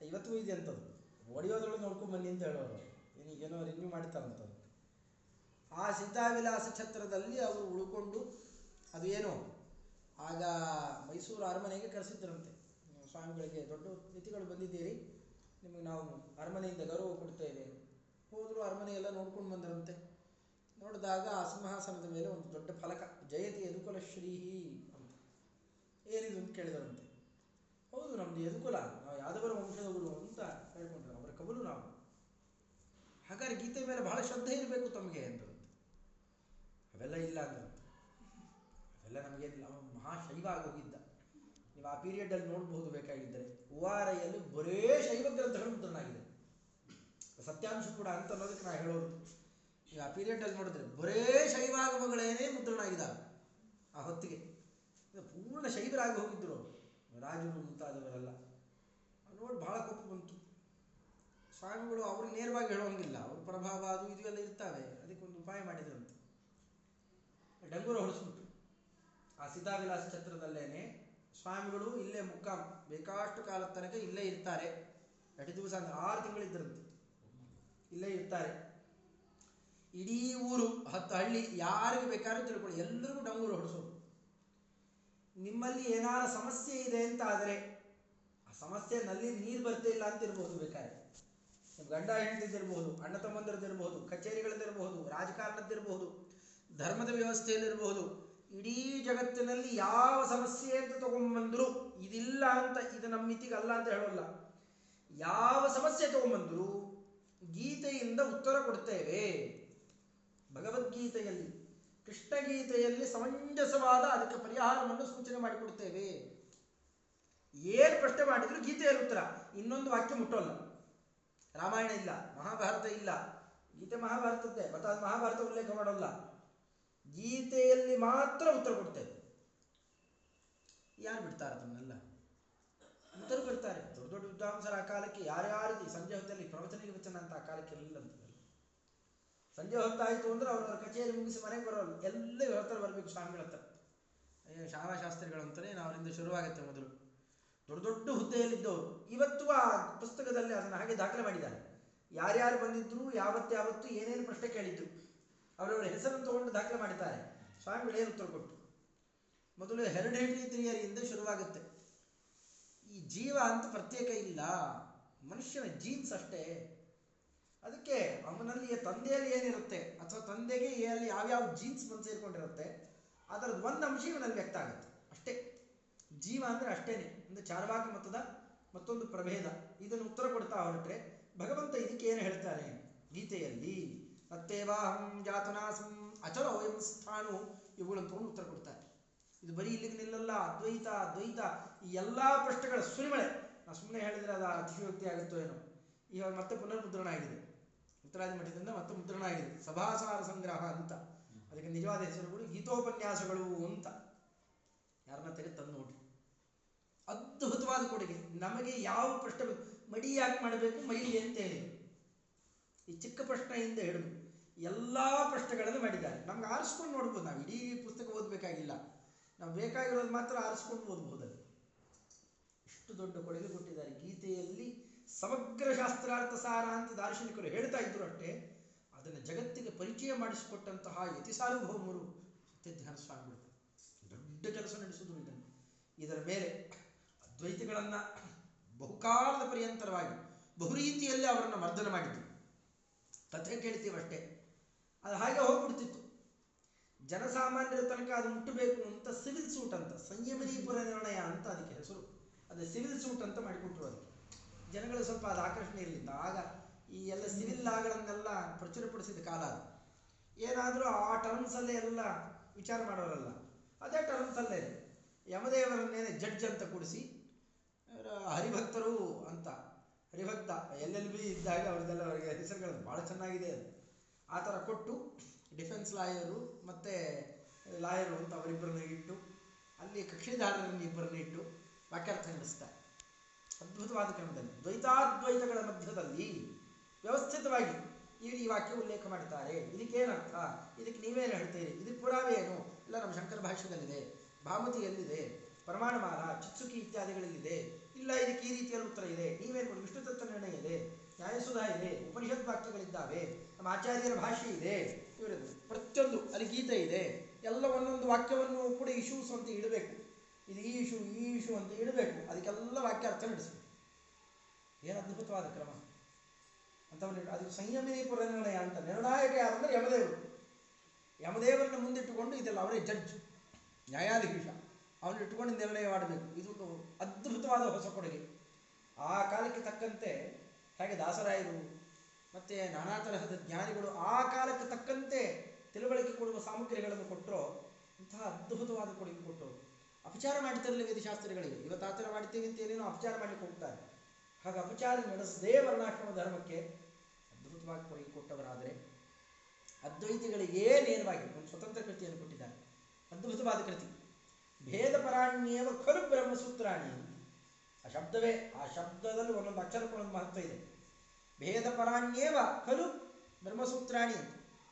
Speaker 1: ಇವತ್ತಿಗೂ ಇದೆ ಅಂತದು ಒಡೆಯೋದ್ರೊಳಗೆ ನೋಡ್ಕೊಂಡು ಬನ್ನಿ ಅಂತ ಹೇಳೋರು. ಏನೋ ರಿನ್ಯೂ ಮಾಡ್ತಾರಂಥದ್ದು ಆ ಸೀತಾವಿಲಾಸ ಛತ್ರದಲ್ಲಿ ಅವರು ಉಳ್ಕೊಂಡು ಅದು ಏನು? ಆಗ ಮೈಸೂರು ಅರಮನೆಗೆ ಕರೆಸಿದ್ರಂತೆ. ಸ್ವಾಮಿಗಳಿಗೆ ದೊಡ್ಡ ಮಿತಿಗಳು ಬಂದಿದ್ದೀರಿ. ನಿಮಗೆ ನಾವು ಅರಮನೆಯಿಂದ ಗೌರವ ಕೊಡ್ತೇವೆ ಹೋದರು ಅರಮನೆ ಎಲ್ಲ ನೋಡ್ಕೊಂಡು ಬಂದರಂತೆ. ನೋಡಿದಾಗ ಆ ಸಿಂಹಾಸನದ ಮೇಲೆ ಒಂದು ದೊಡ್ಡ ಫಲಕ, ಜಯತಿ ಯದುಕುಲ ಶ್ರೀಹಿ ಅಂತ. ಏನಿದು ಅಂತ ಕೇಳಿದರಂತೆ. ಹೌದು ನಮ್ಮದು ಯದುಕುಲ, ನಾವು ಯಾದವರ ವಂಶದವರು ಅಂತ ಹೇಳ್ಕೊಂಡ್ರು, ಅವರ ಕಬಲು ನಾವು. ಹಾಗಾದ್ರೆ ಗೀತೆ ಮೇಲೆ ಬಹಳ ಶ್ರದ್ಧೆ ಇರಬೇಕು ತಮಗೆ ಅಂತ ಅವೆಲ್ಲ ಇಲ್ಲ ಅಂತ ಅವೆಲ್ಲ ನಮಗೇನಿಲ್ಲ, ಅವನು ಮಹಾಶೈವ ಆಗೋಗಿದ್ದ. ನೀವು ಆ ಪೀರಿಯಡಲ್ಲಿ ನೋಡಬಹುದು ಬೇಕಾಗಿದ್ದರೆ. ಹೂವಾರೆಯಲ್ಲಿ ಬರೇ ಶೈವ ಗ್ರಂಥಗಳು ತನ್ನಾಗಿದೆ ಸತ್ಯಾಂಶ ಕೂಡ ಅಂತ ಅನ್ನೋದಕ್ಕೆ ನಾನು ಹೇಳೋದು ನೀವು ಆ ಪೀರಿಯಡಲ್ಲಿ ನೋಡಿದ್ರೆ ಬರೇ ಶೈವಾಗಮಗಳೇನೇ ಮುದ್ರಣ ಆಗಿದ್ದಾವೆ ಆ ಹೊತ್ತಿಗೆ. ಪೂರ್ಣ ಶೈವರಾಗಿ ಹೋಗಿದ್ರು ರಾಜರು ಮುಂತಾದವರೆಲ್ಲ. ನೋಡಿ ಬಹಳ ಕೋಪ ಬಂತು. ಸ್ವಾಮಿಗಳು ಅವ್ರು ನೇರವಾಗಿ ಹೇಳೋಂಗಿಲ್ಲ ಅವ್ರ ಪ್ರಭಾವ ಅದು ಇದು ಎಲ್ಲ ಇರ್ತಾವೆ. ಅದಕ್ಕೊಂದು ಉಪಾಯ ಮಾಡಿದ್ರಂತೆ. ಡಂಗೂರ ಹೊಡಿಸ್ಬಿಟ್ರು ಆ ಸಿದ್ಧಾವಿಲಾಸ ಛತ್ರದಲ್ಲೇನೆ ಸ್ವಾಮಿಗಳು ಇಲ್ಲೇ ಮುಕ್ಕಾಂ. ಬೇಕಾಷ್ಟು ಕಾಲದ ತನಕ ಇಲ್ಲೇ ಇರ್ತಾರೆ. ಎರಡು ದಿವಸ ಅಂದ್ರೆ ಆರು ತಿಂಗಳಿದ್ದರಂತೆ. ಇಲ್ಲೇ ಇರ್ತಾರೆ. ಇಡೀ ಊರು, ಹತ್ತು ಹಳ್ಳಿ ಯಾರಿಗೂ ಬೇಕಾದ್ರೂ ತಿಳ್ಕೊಳ್ಳಿ. ಎಲ್ಲರಿಗೂ ಡಂಗೂರು ಹೊಡಿಸೋದು. ನಿಮ್ಮಲ್ಲಿ ಏನಾರ ಸಮಸ್ಯೆ ಇದೆ ಅಂತ ಆದರೆ ಆ ಸಮಸ್ಯೆ ನಲ್ಲಿ ನೀರು ಇಲ್ಲ ಅಂತ ಇರ್ಬೋದು ಬೇಕಾದ್ರೆ. ನಿಮ್ಮ ಗಂಡ ಹೆಂಡತಿದ್ದಿರ್ಬೋದು, ಅಣ್ಣ ತಮ್ಮಂದಿರದಿರ್ಬೋದು ಕಚೇರಿಗಳದ್ದಿರಬಹುದು ರಾಜಕಾರಣದ್ದಿರಬಹುದು ಧರ್ಮದ ವ್ಯವಸ್ಥೆಯಲ್ಲಿರಬಹುದು ಇಡೀ ಜಗತ್ತಿನಲ್ಲಿ ಯಾವ ಸಮಸ್ಯೆ ಅಂತ ತಗೊಂಬಂದ್ರು ಇದಿಲ್ಲ ಅಂತ ಇದು ನಮ್ಮ ಮಿತಿಗೆ ಅಲ್ಲ ಅಂತ ಹೇಳೋಲ್ಲ. ಯಾವ ಸಮಸ್ಯೆ ತಗೊಂಬಂದ್ರು ಗೀತೆಯಿಂದ ಉತ್ತರ ಕೊಡ್ತೇವೆ. ಭಗವದ್ಗೀತೆಯಲ್ಲಿ, ಕೃಷ್ಣಗೀತೆಯಲ್ಲಿ ಸಮಂಜಸವಾದ ಅದಕ್ಕೆ ಪರಿಹಾರವನ್ನು ಸೂಚನೆ ಮಾಡಿಕೊಡ್ತೇವೆ. ಏನು ಪ್ರಶ್ನೆ ಮಾಡಿದ್ರು ಗೀತೆಯಲ್ಲಿ ಉತ್ತರ. ಇನ್ನೊಂದು ವಾಕ್ಯ ಮುಟ್ಟೋಲ್ಲ. ರಾಮಾಯಣ ಇಲ್ಲ, ಮಹಾಭಾರತ ಇಲ್ಲ. ಗೀತೆ ಮಹಾಭಾರತದ್ದೇ ಮತ್ತೆ ಅದು ಮಹಾಭಾರತ ಉಲ್ಲೇಖ ಮಾಡೋಲ್ಲ. ಗೀತೆಯಲ್ಲಿ ಮಾತ್ರ ಉತ್ತರ ಕೊಡ್ತೇವೆ. ಯಾರು ಬಿಡ್ತಾರೆ ಅದನ್ನೆಲ್ಲ? ಉತ್ತರ ಬಿಡ್ತಾರೆ ದೊಡ್ಡ ದೊಡ್ಡ ವಿದ್ವಾಂಸರ ಆ ಕಾಲಕ್ಕೆ, ಯಾರ್ಯಾರಿಗೆ ಸಂಜೆ ಹೊತ್ತಲ್ಲಿ ಪ್ರವಚನಿಗೆ ವಚನ ಅಂತ ಆ ಕಾಲಕ್ಕೆ ಇರಲಿಲ್ಲ ಸಂಜೆ ಹೊತ್ತಾಯಿತು ಅಂದ್ರೆ ಅವ್ರವ್ರ ಕಚೇರಿ ಮುಗಿಸಿ ಮನೆಗೆ ಬರೋರು. ಎಲ್ಲ ಹೇಳ್ತಾರೆ ಬರಬೇಕು ಸ್ವಾಮಿಗಳ ಹತ್ರ. ನಾವು ಅವರಿಂದ ಶುರುವಾಗುತ್ತೆ ಮೊದಲು. ದೊಡ್ಡ ದೊಡ್ಡ ಹುದ್ದೆಯಲ್ಲಿದ್ದವರು. ಇವತ್ತು ಆ ಪುಸ್ತಕದಲ್ಲಿ ಅದನ್ನು ಹಾಗೆ ದಾಖಲೆ ಮಾಡಿದ್ದಾರೆ. ಯಾರ್ಯಾರು ಬಂದಿದ್ರು, ಯಾವತ್ತು ಯಾವತ್ತು ಏನೇನು ಪ್ರಶ್ನೆ ಕೇಳಿದ್ರು, ಅವರವರ ಹೆಸರನ್ನು ತಗೊಂಡು ದಾಖಲೆ ಮಾಡಿದ್ದಾರೆ. ಸ್ವಾಮಿಗಳು ಏನು ಉತ್ತರ ಕೊಟ್ಟು ಮೊದಲು ಹೆರಿಡೇಟರಿ ತಿರಿಯರಿಂದ ಶುರುವಾಗುತ್ತೆ. ಈ ಜೀವ ಅಂತ ಪ್ರತ್ಯೇಕ ಇಲ್ಲ. ಮನುಷ್ಯನ ಜೀನ್ಸ್ ಅಷ್ಟೇ. ಅದಕ್ಕೆ ಅವನಲ್ಲಿ ತಂದೆಯಲ್ಲಿ ಏನಿರುತ್ತೆ ಅಥವಾ ತಂದೆಗೆ ಅಲ್ಲಿ ಯಾವ್ಯಾವ ಜೀನ್ಸ್ ಬಂದು ಸೇರಿಕೊಂಡಿರುತ್ತೆ ಅದರದ್ದು ಒಂದು ಅಂಶ ಇವನಲ್ಲಿ ವ್ಯಕ್ತ ಆಗುತ್ತೆ. ಅಷ್ಟೇ. ಜೀವ ಅಂದರೆ ಅಷ್ಟೇನೆ. ಒಂದು ಚಾರ್ವಾಕ ಮತದ ಮತ್ತೊಂದು ಪ್ರಭೇದ. ಇದನ್ನು ಉತ್ತರ ಕೊಡ್ತಾ ಹೊರಟ್ರೆ, ಭಗವಂತ ಇದಕ್ಕೆ ಏನು ಹೇಳ್ತಾರೆ? ಗೀತೆಯಲ್ಲಿ, ಅತ್ತೇವಾಹಂ ಜಾತನಾಸಂ ಅಚಲ ವಯಂ ಸ್ಥಾಣು ಇವುಗಳನ್ನು ತಗೊಂಡು ಉತ್ತರ ಕೊಡ್ತಾರೆ. ಇದು ಬರೀ ಇಲ್ಲಿಗೆ ನಿಲ್ಲಲ್ಲ, ಅದ್ವೈತ ಅದ್ವೈತ, ಈ ಎಲ್ಲ ಪ್ರಶ್ನೆಗಳ ಸುರಿಮಳೆ. ನಾನು ಸುಮ್ಮನೆ ಹೇಳಿದ್ರೆ ಅದು ಅತಿಶಯೋಕ್ತಿ ಆಗುತ್ತೋ ಏನೋ. ಇವಾಗ ಮತ್ತೆ ಪುನರ್ಮುದ್ರಣ ಆಗಿದೆ. ಉತ್ತರಾದಿ ಮಠದಿಂದ ಮತ್ತೆ ಮುದ್ರಣ ಆಗಿದೆ ಸಭಾಸಾರ ಸಂಗ್ರಹ ಅಂತ. ಅದಕ್ಕೆ ನಿಜವಾದ ಹೆಸರುಗಳು ಗೀತೋಪನ್ಯಾಸಗಳು ಅಂತ. ಯಾರನ್ನ ತೆಗೆದು ತಂದು ನೋಡಿ ಅದ್ಭುತವಾದ ಕೊಡುಗೆ. ನಮಗೆ ಯಾವ ಪ್ರಶ್ನೆ ಮಡಿ ಯಾಕೆ ಮಾಡಬೇಕು? ಮೈಲಿ ಅಂತ ಹೇಳಿ. ಈ ಚಿಕ್ಕ ಪ್ರಶ್ನೆಯಿಂದ ಹಿಡಿದು ಎಲ್ಲ ಪ್ರಶ್ನೆಗಳನ್ನು ಮಾಡಿದ್ದಾರೆ. ನಮ್ಗೆ ಆರಿಸ್ಕೊಂಡು ನೋಡ್ಬೋದು ನಾವು. ಇಡೀ ಪುಸ್ತಕ ಓದಬೇಕಾಗಿಲ್ಲ. ನಾವು ಬೇಕಾಗಿರೋದು ಮಾತ್ರ ಆರಿಸ್ಕೊಂಡು ಓದಬಹುದು ಇಷ್ಟು ದೊಡ್ಡ ಕೊಡುಗೆ ಕೊಟ್ಟಿದ್ದಾರೆ. ಗೀತೆಯಲ್ಲಿ ಸಮಗ್ರ ಶಾಸ್ತ್ರಾರ್ಥ ಸಾರ ಅಂತ ದಾರ್ಶನಿಕರು ಹೇಳ್ತಾ ಇದ್ರು ಅಷ್ಟೇ. ಅದನ್ನು ಜಗತ್ತಿಗೆ ಪರಿಚಯ ಮಾಡಿಸಿಕೊಟ್ಟಂತಹ ಯತಿ ಸಾರ್ವಭೌಮರು ಸತ್ಯಧ್ಯಾನ ಸ್ವಾಮಿಗಳು. ದೊಡ್ಡ ಕೆಲಸ ನಡೆಸಿದ್ರು ಇದನ್ನು. ಇದರ ಮೇಲೆ ಅದ್ವೈತಿಗಳನ್ನು ಬಹುಕಾಲದ ಪರ್ಯಂತರವಾಗಿ ಬಹುರೀತಿಯಲ್ಲಿ ಅವರನ್ನು ಮರ್ದನ ಮಾಡಿದ್ರು. ಕಥೆ ಕೇಳ್ತೀವಷ್ಟೇ ಅದು ಹಾಗೆ ಹೋಗ್ಬಿಡ್ತಿತ್ತು. ಜನಸಾಮಾನ್ಯರ ತನಕ ಅದು ಮುಟ್ಟಬೇಕು ಅಂತ ಸಿವಿಲ್ ಸೂಟ್ ಅಂತ ಸಂಯಮನೀಪುರ ನಿರ್ಣಯ ಅಂತ ಅದಕ್ಕೆ ಹೆಸರು. ಅದು ಸಿವಿಲ್ ಸೂಟ್ ಅಂತ ಮಾಡಿಕೊಟ್ರು ಅದಕ್ಕೆ. ಜನಗಳು ಸ್ವಲ್ಪ ಅದು ಆಕರ್ಷಣೆ ಇರಲಿಲ್ಲ. ಆಗ ಈ ಎಲ್ಲ ಸಿವಿಲ್ ಲಾಗಳನ್ನೆಲ್ಲ ಪ್ರಚುರಪಡಿಸಿದ ಕಾಲ ಅದು. ಏನಾದರೂ ಆ ಟರ್ಮ್ಸಲ್ಲೇ ಎಲ್ಲ ವಿಚಾರ ಮಾಡೋರಲ್ಲ. ಅದೇ ಟರ್ಮ್ಸಲ್ಲೇ ಯಮದೇವರನ್ನೇನೆ ಜಡ್ಜ್ ಅಂತ ಕೂಡಿಸಿ ಹರಿಭಕ್ತರು ಅಂತ, ಹರಿಭಕ್ತ ಎಲ್ಲೆಲ್ಲಿ ಎಲ್ ಬಿ ಇದ್ದಾಗ ಅವ್ರದ್ದೆಲ್ಲ ಅವರಿಗೆ ಹೆಸರುಗಳು ಭಾಳ ಚೆನ್ನಾಗಿದೆ ಅದು. ಆ ಥರ ಕೊಟ್ಟು ಡಿಫೆನ್ಸ್ ಲಾಯರು ಮತ್ತು ಲಾಯರು ಅಂತ ಅವರಿಬ್ಬರನ್ನ ಇಟ್ಟು, ಅಲ್ಲಿ ಕಕ್ಷಿದಾರರನ್ನು ಇಬ್ಬರನ್ನ ಇಟ್ಟು ವಾಕ್ಯಾರ್ಥ ನಡೆಸ್ತಾರೆ. ಅದ್ಭುತವಾದ ಕ್ರಮದಲ್ಲಿ ದ್ವೈತಾದ್ವೈತಗಳ ಮಧ್ಯದಲ್ಲಿ ವ್ಯವಸ್ಥಿತವಾಗಿ ಈ ವಾಕ್ಯ ಉಲ್ಲೇಖ ಮಾಡ್ತಾರೆ ಇದಕ್ಕೇನರ್ಥ ಇದಕ್ಕೆ ನೀವೇನು ಹೇಳ್ತೀರಿ? ಇದಕ್ಕೆ ಪುರಾವೆ ಏನು? ಇಲ್ಲ ನಮ್ಮ ಶಂಕರ ಭಾಷ್ಯದಲ್ಲಿದೆ. ಭಾಮತಿಯಲ್ಲಿದೆ ಪ್ರಮಾಣಮಾಲ, ಚಿತ್ಸುಕಿ ಇತ್ಯಾದಿಗಳಲ್ಲಿದೆ. ಇಲ್ಲ, ಇದಕ್ಕೆ ಈ ರೀತಿಯಲ್ಲಿ ಉತ್ತರ ಇದೆ. ನೀವೇನು ವಿಷ್ಣು ತತ್ವ ನಿರ್ಣಯ ಇದೆ. ನ್ಯಾಯಸುಧ ಇದೆ. ಉಪನಿಷತ್ ವಾಕ್ಯಗಳಿದ್ದಾವೆ. ನಮ್ಮ ಆಚಾರ್ಯರ ಭಾಷೆ ಇದೆ. ಇವರದ್ದು ಪ್ರತಿಯೊಂದು ಅಲ್ಲಿ ಗೀತೆ ಇದೆ. ಎಲ್ಲ ಒಂದೊಂದು ವಾಕ್ಯವನ್ನು ಕೂಡ ಇಶ್ಯೂಸ್ ಅಂತ ಇಡಬೇಕು. ಇದು ಈಶು ಈಶು ಅಂತ ಇಡಬೇಕು. ಅದಕ್ಕೆಲ್ಲ ವಾಕ್ಯಾರ್ಥ ನಡೆಸಬೇಕು ಏನು ಅದ್ಭುತವಾದ ಕ್ರಮ. ಅಂತವನ್ನ ಅದು ಸಂಯಮಿನಿ ನಿರ್ಣಯ ಅಂತ ನಿರ್ಣಾಯಕ ಯಾರಂದ್ರೆ ಯಮದೇವರು. ಯಮದೇವರನ್ನ ಮುಂದಿಟ್ಟುಕೊಂಡು ಇದೆಲ್ಲ ಅವರೇ ಜಡ್ಜ್ ನ್ಯಾಯಾಧೀಶ. ಅವನು ಇಟ್ಟುಕೊಂಡು ನಿರ್ಣಯ ಮಾಡಬೇಕು. ಇದು ಅದ್ಭುತವಾದ ಹೊಸ ಕೊಡುಗೆ. ಆ ಕಾಲಕ್ಕೆ ತಕ್ಕಂತೆ ಹಾಗೆ ದಾಸರಾಯರು ಮತ್ತು ನಾನಾ ತರಹದ ಜ್ಞಾನಿಗಳು ಆ ಕಾಲಕ್ಕೆ ತಕ್ಕಂತೆ ತಿಳುವಳಿಕೆ ಕೊಡುವ ಸಾಮಗ್ರಿಗಳನ್ನು ಕೊಟ್ಟರು ಇಂತಹ ಅದ್ಭುತವಾದ ಕೊಡುಗೆ ಕೊಟ್ಟರು ಅಪಚಾರ ಮಾಡ್ತಿರಲಿಲ್ಲ ವೇದಶಾಸ್ತ್ರಗಳಿಗೆ ಇವತ್ತು ಆಚಾರ ಮಾಡ್ತೀವಿ ಅಂತ ಏನೇನೋ ಅಪಚಾರ ಮಾಡಲಿಕ್ಕೆ ಹೋಗ್ತಾರೆ ಹಾಗೆ ಅಪಚಾರ ನಡೆಸದೇ ವರ್ಣಾಶ್ರಮ ಧರ್ಮಕ್ಕೆ ಅದ್ಭುತವಾಗಿ ಕೊಡುಗೆ ಕೊಟ್ಟವರಾದರೆ ಅದ್ವೈತಿಗಳಿಗೆ ನೇರವಾಗಿ ಒಂದು ಸ್ವತಂತ್ರ ಕೃತಿಯನ್ನು ಕೊಟ್ಟಿದ್ದಾರೆ. ಅದ್ಭುತವಾದ ಕೃತಿ. ಭೇದ ಪರಾಣ್ಯೇವ ಖಲು ಬ್ರಹ್ಮಸೂತ್ರಾಣಿ ಆ ಶಬ್ದವೇ, ಆ ಶಬ್ದದಲ್ಲಿ ಒಂದೊಂದು ಅಕ್ಷರಕ್ಕೂ ಒಂದು ಮಹತ್ವ ಇದೆ. ಭೇದ ಪರಾಣ್ಯೇವ ಖಲು ಬ್ರಹ್ಮಸೂತ್ರಾಣಿ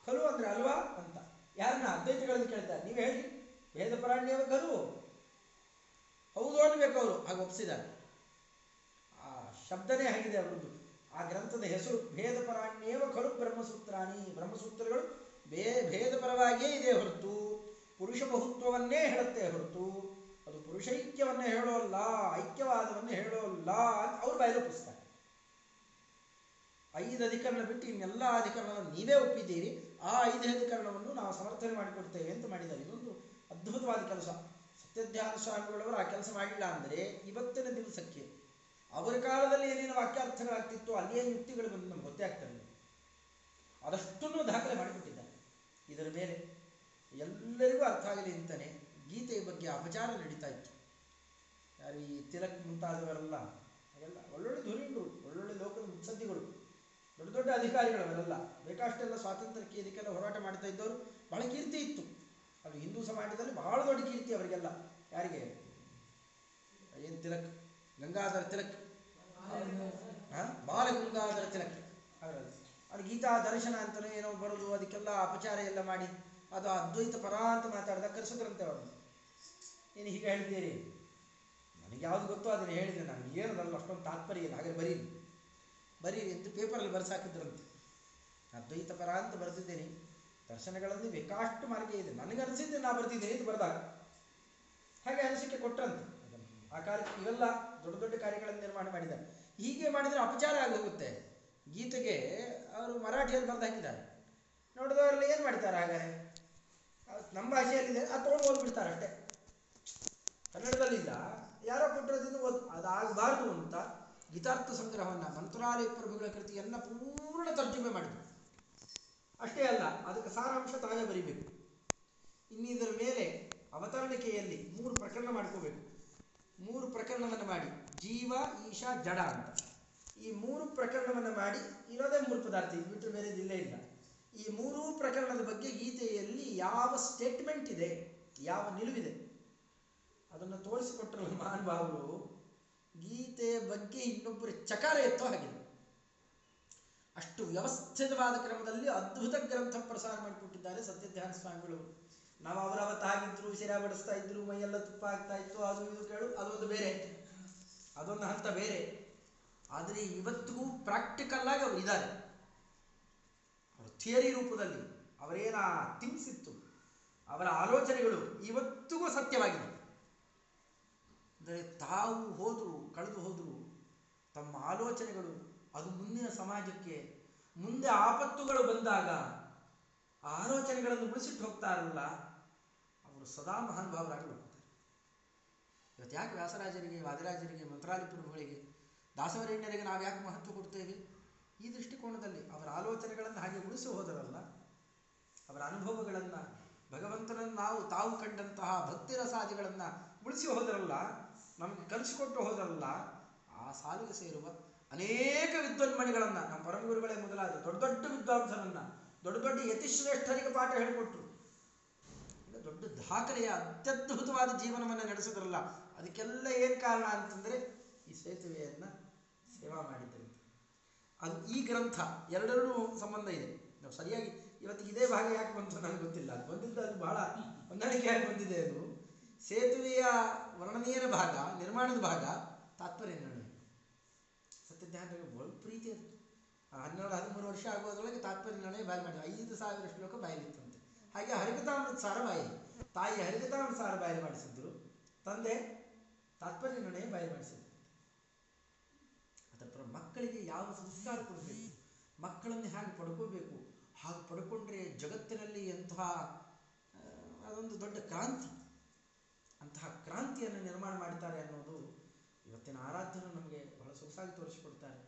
Speaker 1: ಖಲು ಅಂದ್ರೆ ಅಲ್ವಾ ಅಂತ. ಯಾರನ್ನ ಅದ್ವೈತಿಗಳನ್ನು ಕೇಳ್ತಾರೆ. ನೀವು ಹೇಳಿ. ಭೇದ ಪರಾಣ್ಯೇವ ಖಲು ಹೌದು ಅನ್ಬೇಕು ಅವರು. ಹಾಗೆ ಒಪ್ಪಿಸಿದ್ದಾರೆ. ಆ ಶಬ್ದನೇ ಆಗಿದೆ ಅವರದ್ದು. ಆ ಗ್ರಂಥದ ಹೆಸರು ಭೇದ ಪರಾಣ್ಯೇವ ಖಲು ಬ್ರಹ್ಮಸೂತ್ರಾಣಿ. ಬ್ರಹ್ಮಸೂತ್ರಗಳು ಬೇ ಭೇದ ಪರವಾಗಿಯೇ ಇದೆ ಹೊರತು. ಪುರುಷ ಬಹುತ್ವವನ್ನೇ ಹೇಳುತ್ತೆ ಹೊರತು. ಅದು ಪುರುಷೈಕ್ಯವನ್ನೇ ಹೇಳೋಲ್ಲ, ಐಕ್ಯವಾದವನ್ನೇ ಹೇಳೋಲ್ಲ ಅಂತ ಅವ್ರು ಬಯಲೊಪ್ಪಿಸ್ತಾರೆ ಐದು ಅಧಿಕರಣ ಬಿಟ್ಟು ಇನ್ನೆಲ್ಲ ಅಧಿಕರಣವನ್ನು ನೀವೇ ಒಪ್ಪಿದ್ದೀರಿ. ಆ ಐದು ಅಧಿಕರಣವನ್ನು ನಾವು ಸಮರ್ಥನೆ ಮಾಡಿಕೊಡ್ತೇವೆ ಅಂತ ಮಾಡಿದ್ದಾರೆ. ಇದೊಂದು ಅದ್ಭುತವಾದ ಕೆಲಸ. ಸತ್ಯಧ್ಯಾನ ಸ್ವಾಮಿಗಳವರು ಆ ಕೆಲಸ ಮಾಡಿಲ್ಲ ಅಂದರೆ ಇವತ್ತಿನ ದಿವಸಕ್ಕೆ ಅವರ ಕಾಲದಲ್ಲಿ ಏನೇನು ವಾಕ್ಯಾರ್ಥಗಳಾಗ್ತಿತ್ತು, ಅಲ್ಲಿಯೇ ಯುಕ್ತಿಗಳು ಬಂದು ನಮ್ಗೆ ಗೊತ್ತೇ ಆಗ್ತವೆ ಅದಷ್ಟನ್ನು ದಾಖಲೆ ಮಾಡಿಬಿಟ್ಟಿದ್ದಾರೆ ಇದರ ಮೇಲೆ ಎಲ್ಲರಿಗೂ ಅರ್ಥ ಆಗಲಿ ಅಂತಲೇ ಗೀತೆಯ ಬಗ್ಗೆ ಅಪಚಾರ ನಡೀತಾ ಇತ್ತು. ಯಾರು ಈ ತಿಲಕ್ ಮುಂತಾದವರೆಲ್ಲ ಅವೆಲ್ಲ ಒಳ್ಳೊಳ್ಳೆ ಧುರೀಣರು ಒಳ್ಳೊಳ್ಳೆ ಲೋಕದ ಮುತ್ಸದ್ದಿಗಳು, ದೊಡ್ಡ ದೊಡ್ಡ ಅಧಿಕಾರಿಗಳು ಅವರೆಲ್ಲ, ಬೇಕಾಷ್ಟೆಲ್ಲ ಸ್ವಾತಂತ್ರ್ಯಕ್ಕೆ ಇದಕ್ಕೆಲ್ಲ ಹೋರಾಟ ಮಾಡ್ತಾ ಇದ್ದವರು, ಬಹಳ ಕೀರ್ತಿ ಇತ್ತು. ಅದು ಹಿಂದೂ ಸಮಾಜದಲ್ಲಿ ಬಹಳ ದೊಡ್ಡ ಕೀರ್ತಿ ಅವರಿಗೆಲ್ಲ. ಯಾರಿಗೆ? ಏನು ತಿಲಕ್? ಗಂಗಾಧರ ತಿಲಕ್. ಹಾ? ಬಾಲ ಗಂಗಾಧರ ತಿಲಕ್ ಅವ್ರು ಗೀತಾ ದರ್ಶನ ಅಂತಲೂ ಏನೋ ಬರೋದು ಅದಕ್ಕೆಲ್ಲ ಅಪಚಾರ ಎಲ್ಲ ಮಾಡಿ ಅದು ಅದ್ವೈತ ಪರ ಅಂತ ಮಾತಾಡಿದ ಕರೆಸಿದ್ರಂತೆ ಅವರು. ಏನು ಹೀಗೆ ಹೇಳ್ತೀರಿ? ನನಗೆ ಯಾವ್ದು ಗೊತ್ತೋ ಅದನ್ನು ಹೇಳಿದೆ ನಾನು ಏನದಲ್ಲ ಅಷ್ಟೊಂದು ತಾತ್ಪರ್ಯ ಇಲ್ಲ. ಹಾಗೆ ಬರೀರಿ. ಬರೀರಿ ಅಂತ ಪೇಪರಲ್ಲಿ ಬರ್ಸಾಕಿದ್ರಂತೆ. ಅದ್ವೈತ ಪರ ಅಂತ ಬರೆದಿದ್ದೇನೆ. ದರ್ಶನಗಳಲ್ಲಿ ಬೇಕಾಷ್ಟು ಮಾರ್ಗ ಇದೆ. ನನಗನ್ಸಿದ್ದು ನಾ ಬರ್ತಿದ್ದೆ, ಇದು ಬರೆದಾಗ. ಹಾಗೆ ಅನಿಸಿಕೆ ಅದನ್ನು. ಆ ಕಾಲಕ್ಕೆ ಇವೆಲ್ಲ ದೊಡ್ಡ ದೊಡ್ಡ ಕಾರ್ಯಗಳನ್ನು ನಿರ್ಮಾಣ ಮಾಡಿದ್ದಾರೆ. ಹೀಗೆ ಮಾಡಿದರೆ ಅಪಚಾರ ಆಗೋಗುತ್ತೆ. ಗೀತೆಗೆ ಅವರು ಮರಾಠಿಯಲ್ಲಿ ಬರೆದು ಹಾಕಿದ್ದಾರೆ. ನೋಡಿದವರೆಲ್ಲ ಏನು ಮಾಡ್ತಾರೆ ಹಾಗೆ ನಮ್ಮ ಭಾಷೆಯಲ್ಲಿದೆ ಅದು ತೊಗೊಂಡು ಓದ್ಬಿಡ್ತಾರೆ ಅಷ್ಟೇ. ಕನ್ನಡದಲ್ಲಿಲ್ಲ, ಯಾರೋ ಕೊಟ್ಟಿರೋದ್ರಿಂದ ಓದ್, ಅದಾಗಬಾರ್ದು ಅಂತ ಗೀತಾರ್ಥ ಸಂಗ್ರಹವನ್ನು, ಮಂತ್ರಾಲಯ ಪ್ರಭುಗಳ ಕೃತಿಯನ್ನು ಪೂರ್ಣ ತರ್ಜುಮೆ ಮಾಡಿದ್ರು. ಅಷ್ಟೇ ಅಲ್ಲ, ಅದಕ್ಕೆ ಸಾರಾಂಶ ತಾನೇ ಬರಿಬೇಕು. ಇನ್ನು ಇದರ ಮೇಲೆ ಅವತರಣಿಕೆಯಲ್ಲಿ ಮೂರು ಪ್ರಕರಣ ಮಾಡ್ಕೋಬೇಕು. ಮೂರು ಪ್ರಕರಣವನ್ನು ಮಾಡಿ, ಜೀವ, ಈಶಾ, ಜಡ ಅಂತ. ಈ ಮೂರು ಪ್ರಕರಣವನ್ನು ಮಾಡಿ ಇರೋದೇ ಮೂರು ಪದಾರ್ಥ, ಇದು ಬಿಟ್ಟರೆ ಬೇರೆ ಇಲ್ಲೇ ಇಲ್ಲ. ಈ ಮೂರೂ ಪ್ರಕರಣದ ಬಗ್ಗೆ ಗೀತೆಯಲ್ಲಿ ಯಾವ ಸ್ಟೇಟ್ಮೆಂಟ್ ಇದೆ, ಯಾವ ನಿಲುವಿದೆ, ಅದನ್ನು ತೋರಿಸಿಕೊಟ್ಟರಲ್ಲ ಮಹಾನುಭಾವರು ಗೀತೆಯ ಬಗ್ಗೆ ಇನ್ನೊಬ್ಬರು ಚಕಾರ ಎತ್ತೋ ಹಾಗಿದೆ ಅಷ್ಟು ವ್ಯವಸ್ಥಿತವಾದ ಕ್ರಮದಲ್ಲಿ ಅದ್ಭುತ ಗ್ರಂಥ ಪ್ರಸಾರ ಮಾಡಿಕೊಟ್ಟಿದ್ದಾರೆ ಸತ್ಯಧ್ಯಾನ ಸ್ವಾಮಿಗಳು. ನಾವು ಅವರ ಅವತ್ತು ಆಗಿದ್ರು ಶಿರಾ ಬಡಿಸ್ತಾ ಇದ್ರು, ಮೈಯೆಲ್ಲ ತುಪ್ಪ ಆಗ್ತಾ ಇತ್ತು, ಅದು ಇದು ಕೇಳು ಅದೊಂದು ಬೇರೆ. ಅದೊಂದು ಹಂತ ಬೇರೆ. ಆದರೆ ಇವತ್ತಿಗೂ ಪ್ರಾಕ್ಟಿಕಲ್ ಆಗಿ ಅವರು ಇದ್ದಾರೆ. ಅವರು ಥಿಯರಿ ರೂಪದಲ್ಲಿ ಅವರೇನ ತಿನ್ಸಿತ್ತು, ಅವರ ಆಲೋಚನೆಗಳು ಇವತ್ತಿಗೂ ಸತ್ಯವಾಗಿದೆ. ಅಂದರೆ ತಾವು ಹೋದರು, ಕಳೆದು ಹೋದರು ತಮ್ಮ ಆಲೋಚನೆಗಳು ಅದು ಮುಂದಿನ ಸಮಾಜಕ್ಕೆ, ಮುಂದೆ ಆಪತ್ತುಗಳು ಬಂದಾಗ ಆಲೋಚನೆಗಳನ್ನು ಉಳಿಸಿಟ್ಟು ಹೋಗ್ತಾರಲ್ಲ, ಅವರು ಸದಾ ಮಹಾನುಭಾವರಾಗಿ ಹೋಗ್ತಾರೆ ಇವತ್ತು ಯಾಕೆ ವ್ಯಾಸರಾಜರಿಗೆ, ವಾದಿರಾಜರಿಗೆ ಮಂತ್ರಾಲಯ ಪ್ರಭುಗಳಿಗೆ ದಾಸವರೇಣ್ಯರಿಗೆ ನಾವು ಯಾಕೆ ಮಹತ್ವ ಕೊಡ್ತೇವೆ? ಈ ದೃಷ್ಟಿಕೋನದಲ್ಲಿ ಅವರ ಆಲೋಚನೆಗಳನ್ನು ಹಾಗೆ ಉಳಿಸಿ ಹೋದರಲ್ಲ, ಅವರ ಅನುಭವಗಳನ್ನು, ಭಗವಂತನನ್ನು ನಾವು ತಾವು ಕಂಡಂತಹ ಭಕ್ತಿ ರಸಾದಿಗಳನ್ನು ಉಳಿಸಿ ಹೋದರಲ್ಲ, ನಮಗೆ ಕಲಿಸಿಕೊಟ್ಟು ಹೋದರಲ್ಲ, ಆ ಸಾಲಿಗೆ ಸೇರುವ ಅನೇಕ ವಿದ್ವನ್ಮಣಿಗಳನ್ನು, ನಮ್ಮ ಪರಮಗುರುಗಳೇ ಮೊದಲಾದ ದೊಡ್ಡ ದೊಡ್ಡ ವಿದ್ವಾಂಸರನ್ನ, ದೊಡ್ಡ ದೊಡ್ಡ ಯತಿಶ್ರೇಷ್ಠರಿಗೆ ಪಾಠ ಹೇಳಿಕೊಟ್ರು. ದೊಡ್ಡ ದಾಖಲೆಯ ಅತ್ಯದ್ಭುತವಾದ ಜೀವನವನ್ನು ನಡೆಸಿದ್ರಲ್ಲ, ಅದಕ್ಕೆಲ್ಲ ಏನು ಕಾರಣ ಅಂತಂದರೆ, ಈ ಸೇತುವೆಯನ್ನು ಸೇವಾ ಮಾಡಿದ್ರು. ಅದು ಈ ಗ್ರಂಥ ಎರಡರೂ ಸಂಬಂಧ ಇದೆ. ನಾವು ಸರಿಯಾಗಿ ಇವತ್ತು ಇದೇ ಭಾಗ ಯಾಕೆ ಬಂತು ನನಗೆ ಗೊತ್ತಿಲ್ಲ. ಅದು ಬಂದಿದ್ದು ಅದು ಬಹಳ ಹೊಂದಾಣಿಕೆಯಾಗಿ ಬಂದಿದೆ ಅದು. ಸೇತುವೆಯ ವರ್ಣನೀಯ ಭಾಗ, ನಿರ್ಮಾಣದ ಭಾಗ, ತಾತ್ಪರ್ಯ ನಿರ್ಣಯ ಒಳಗೆ ಪ್ರೀತಿ ಅದು ಹನ್ನೆರಡು ಹದಿಮೂರು ವರ್ಷ ಆಗೋದ್ರೊಳಗೆ ತಾತ್ಪರ್ಯ ನಿರ್ಣಯ ಬಾಯಿ ಮಾಡಿದ ಐದು ಸಾವಿರ ಶ್ಲೋಕ ಬಾಯಲ್ಲಿತ್ತಂತೆ ಹಾಗೆ ಹರಿಕತಾಮೃತ ಸಾರ ಬಾಯಿ ತಾಯಿ ಹರಿಕತಾಮೃತ ಸಾರ ಬಾಯಿ ಮಾಡಿಸಿದ್ರು. ತಂದೆ ತಾತ್ಪರ್ಯ ನಿರ್ಣಯ ಬಾಯಿ ಮಾಡಿಸಿದ್ರು. ಅದರ ಮಕ್ಕಳಿಗೆ ಯಾವ ಸಂಸ್ಕಾರ ಕೊಡಬೇಕು? ಮಕ್ಕಳನ್ನು ಹೇಗೆ ಪಡ್ಕೋಬೇಕು? ಹಾಗೆ ಪಡ್ಕೊಂಡ್ರೆ ಜಗತ್ತಿನಲ್ಲಿ ಎಂತಹ ಅದೊಂದು ದೊಡ್ಡ ಕ್ರಾಂತಿ. ಅಂತಹ ಕ್ರಾಂತಿಯನ್ನು ನಿರ್ಮಾಣ ಮಾಡ್ತಾರೆ ಅನ್ನೋದು ಇವತ್ತಿನ ಆರಾಧನೆ ನಮಗೆ ಸೊಗಸಾಗಿ ತೋರಿಸಿಕೊಡ್ತಾರೆ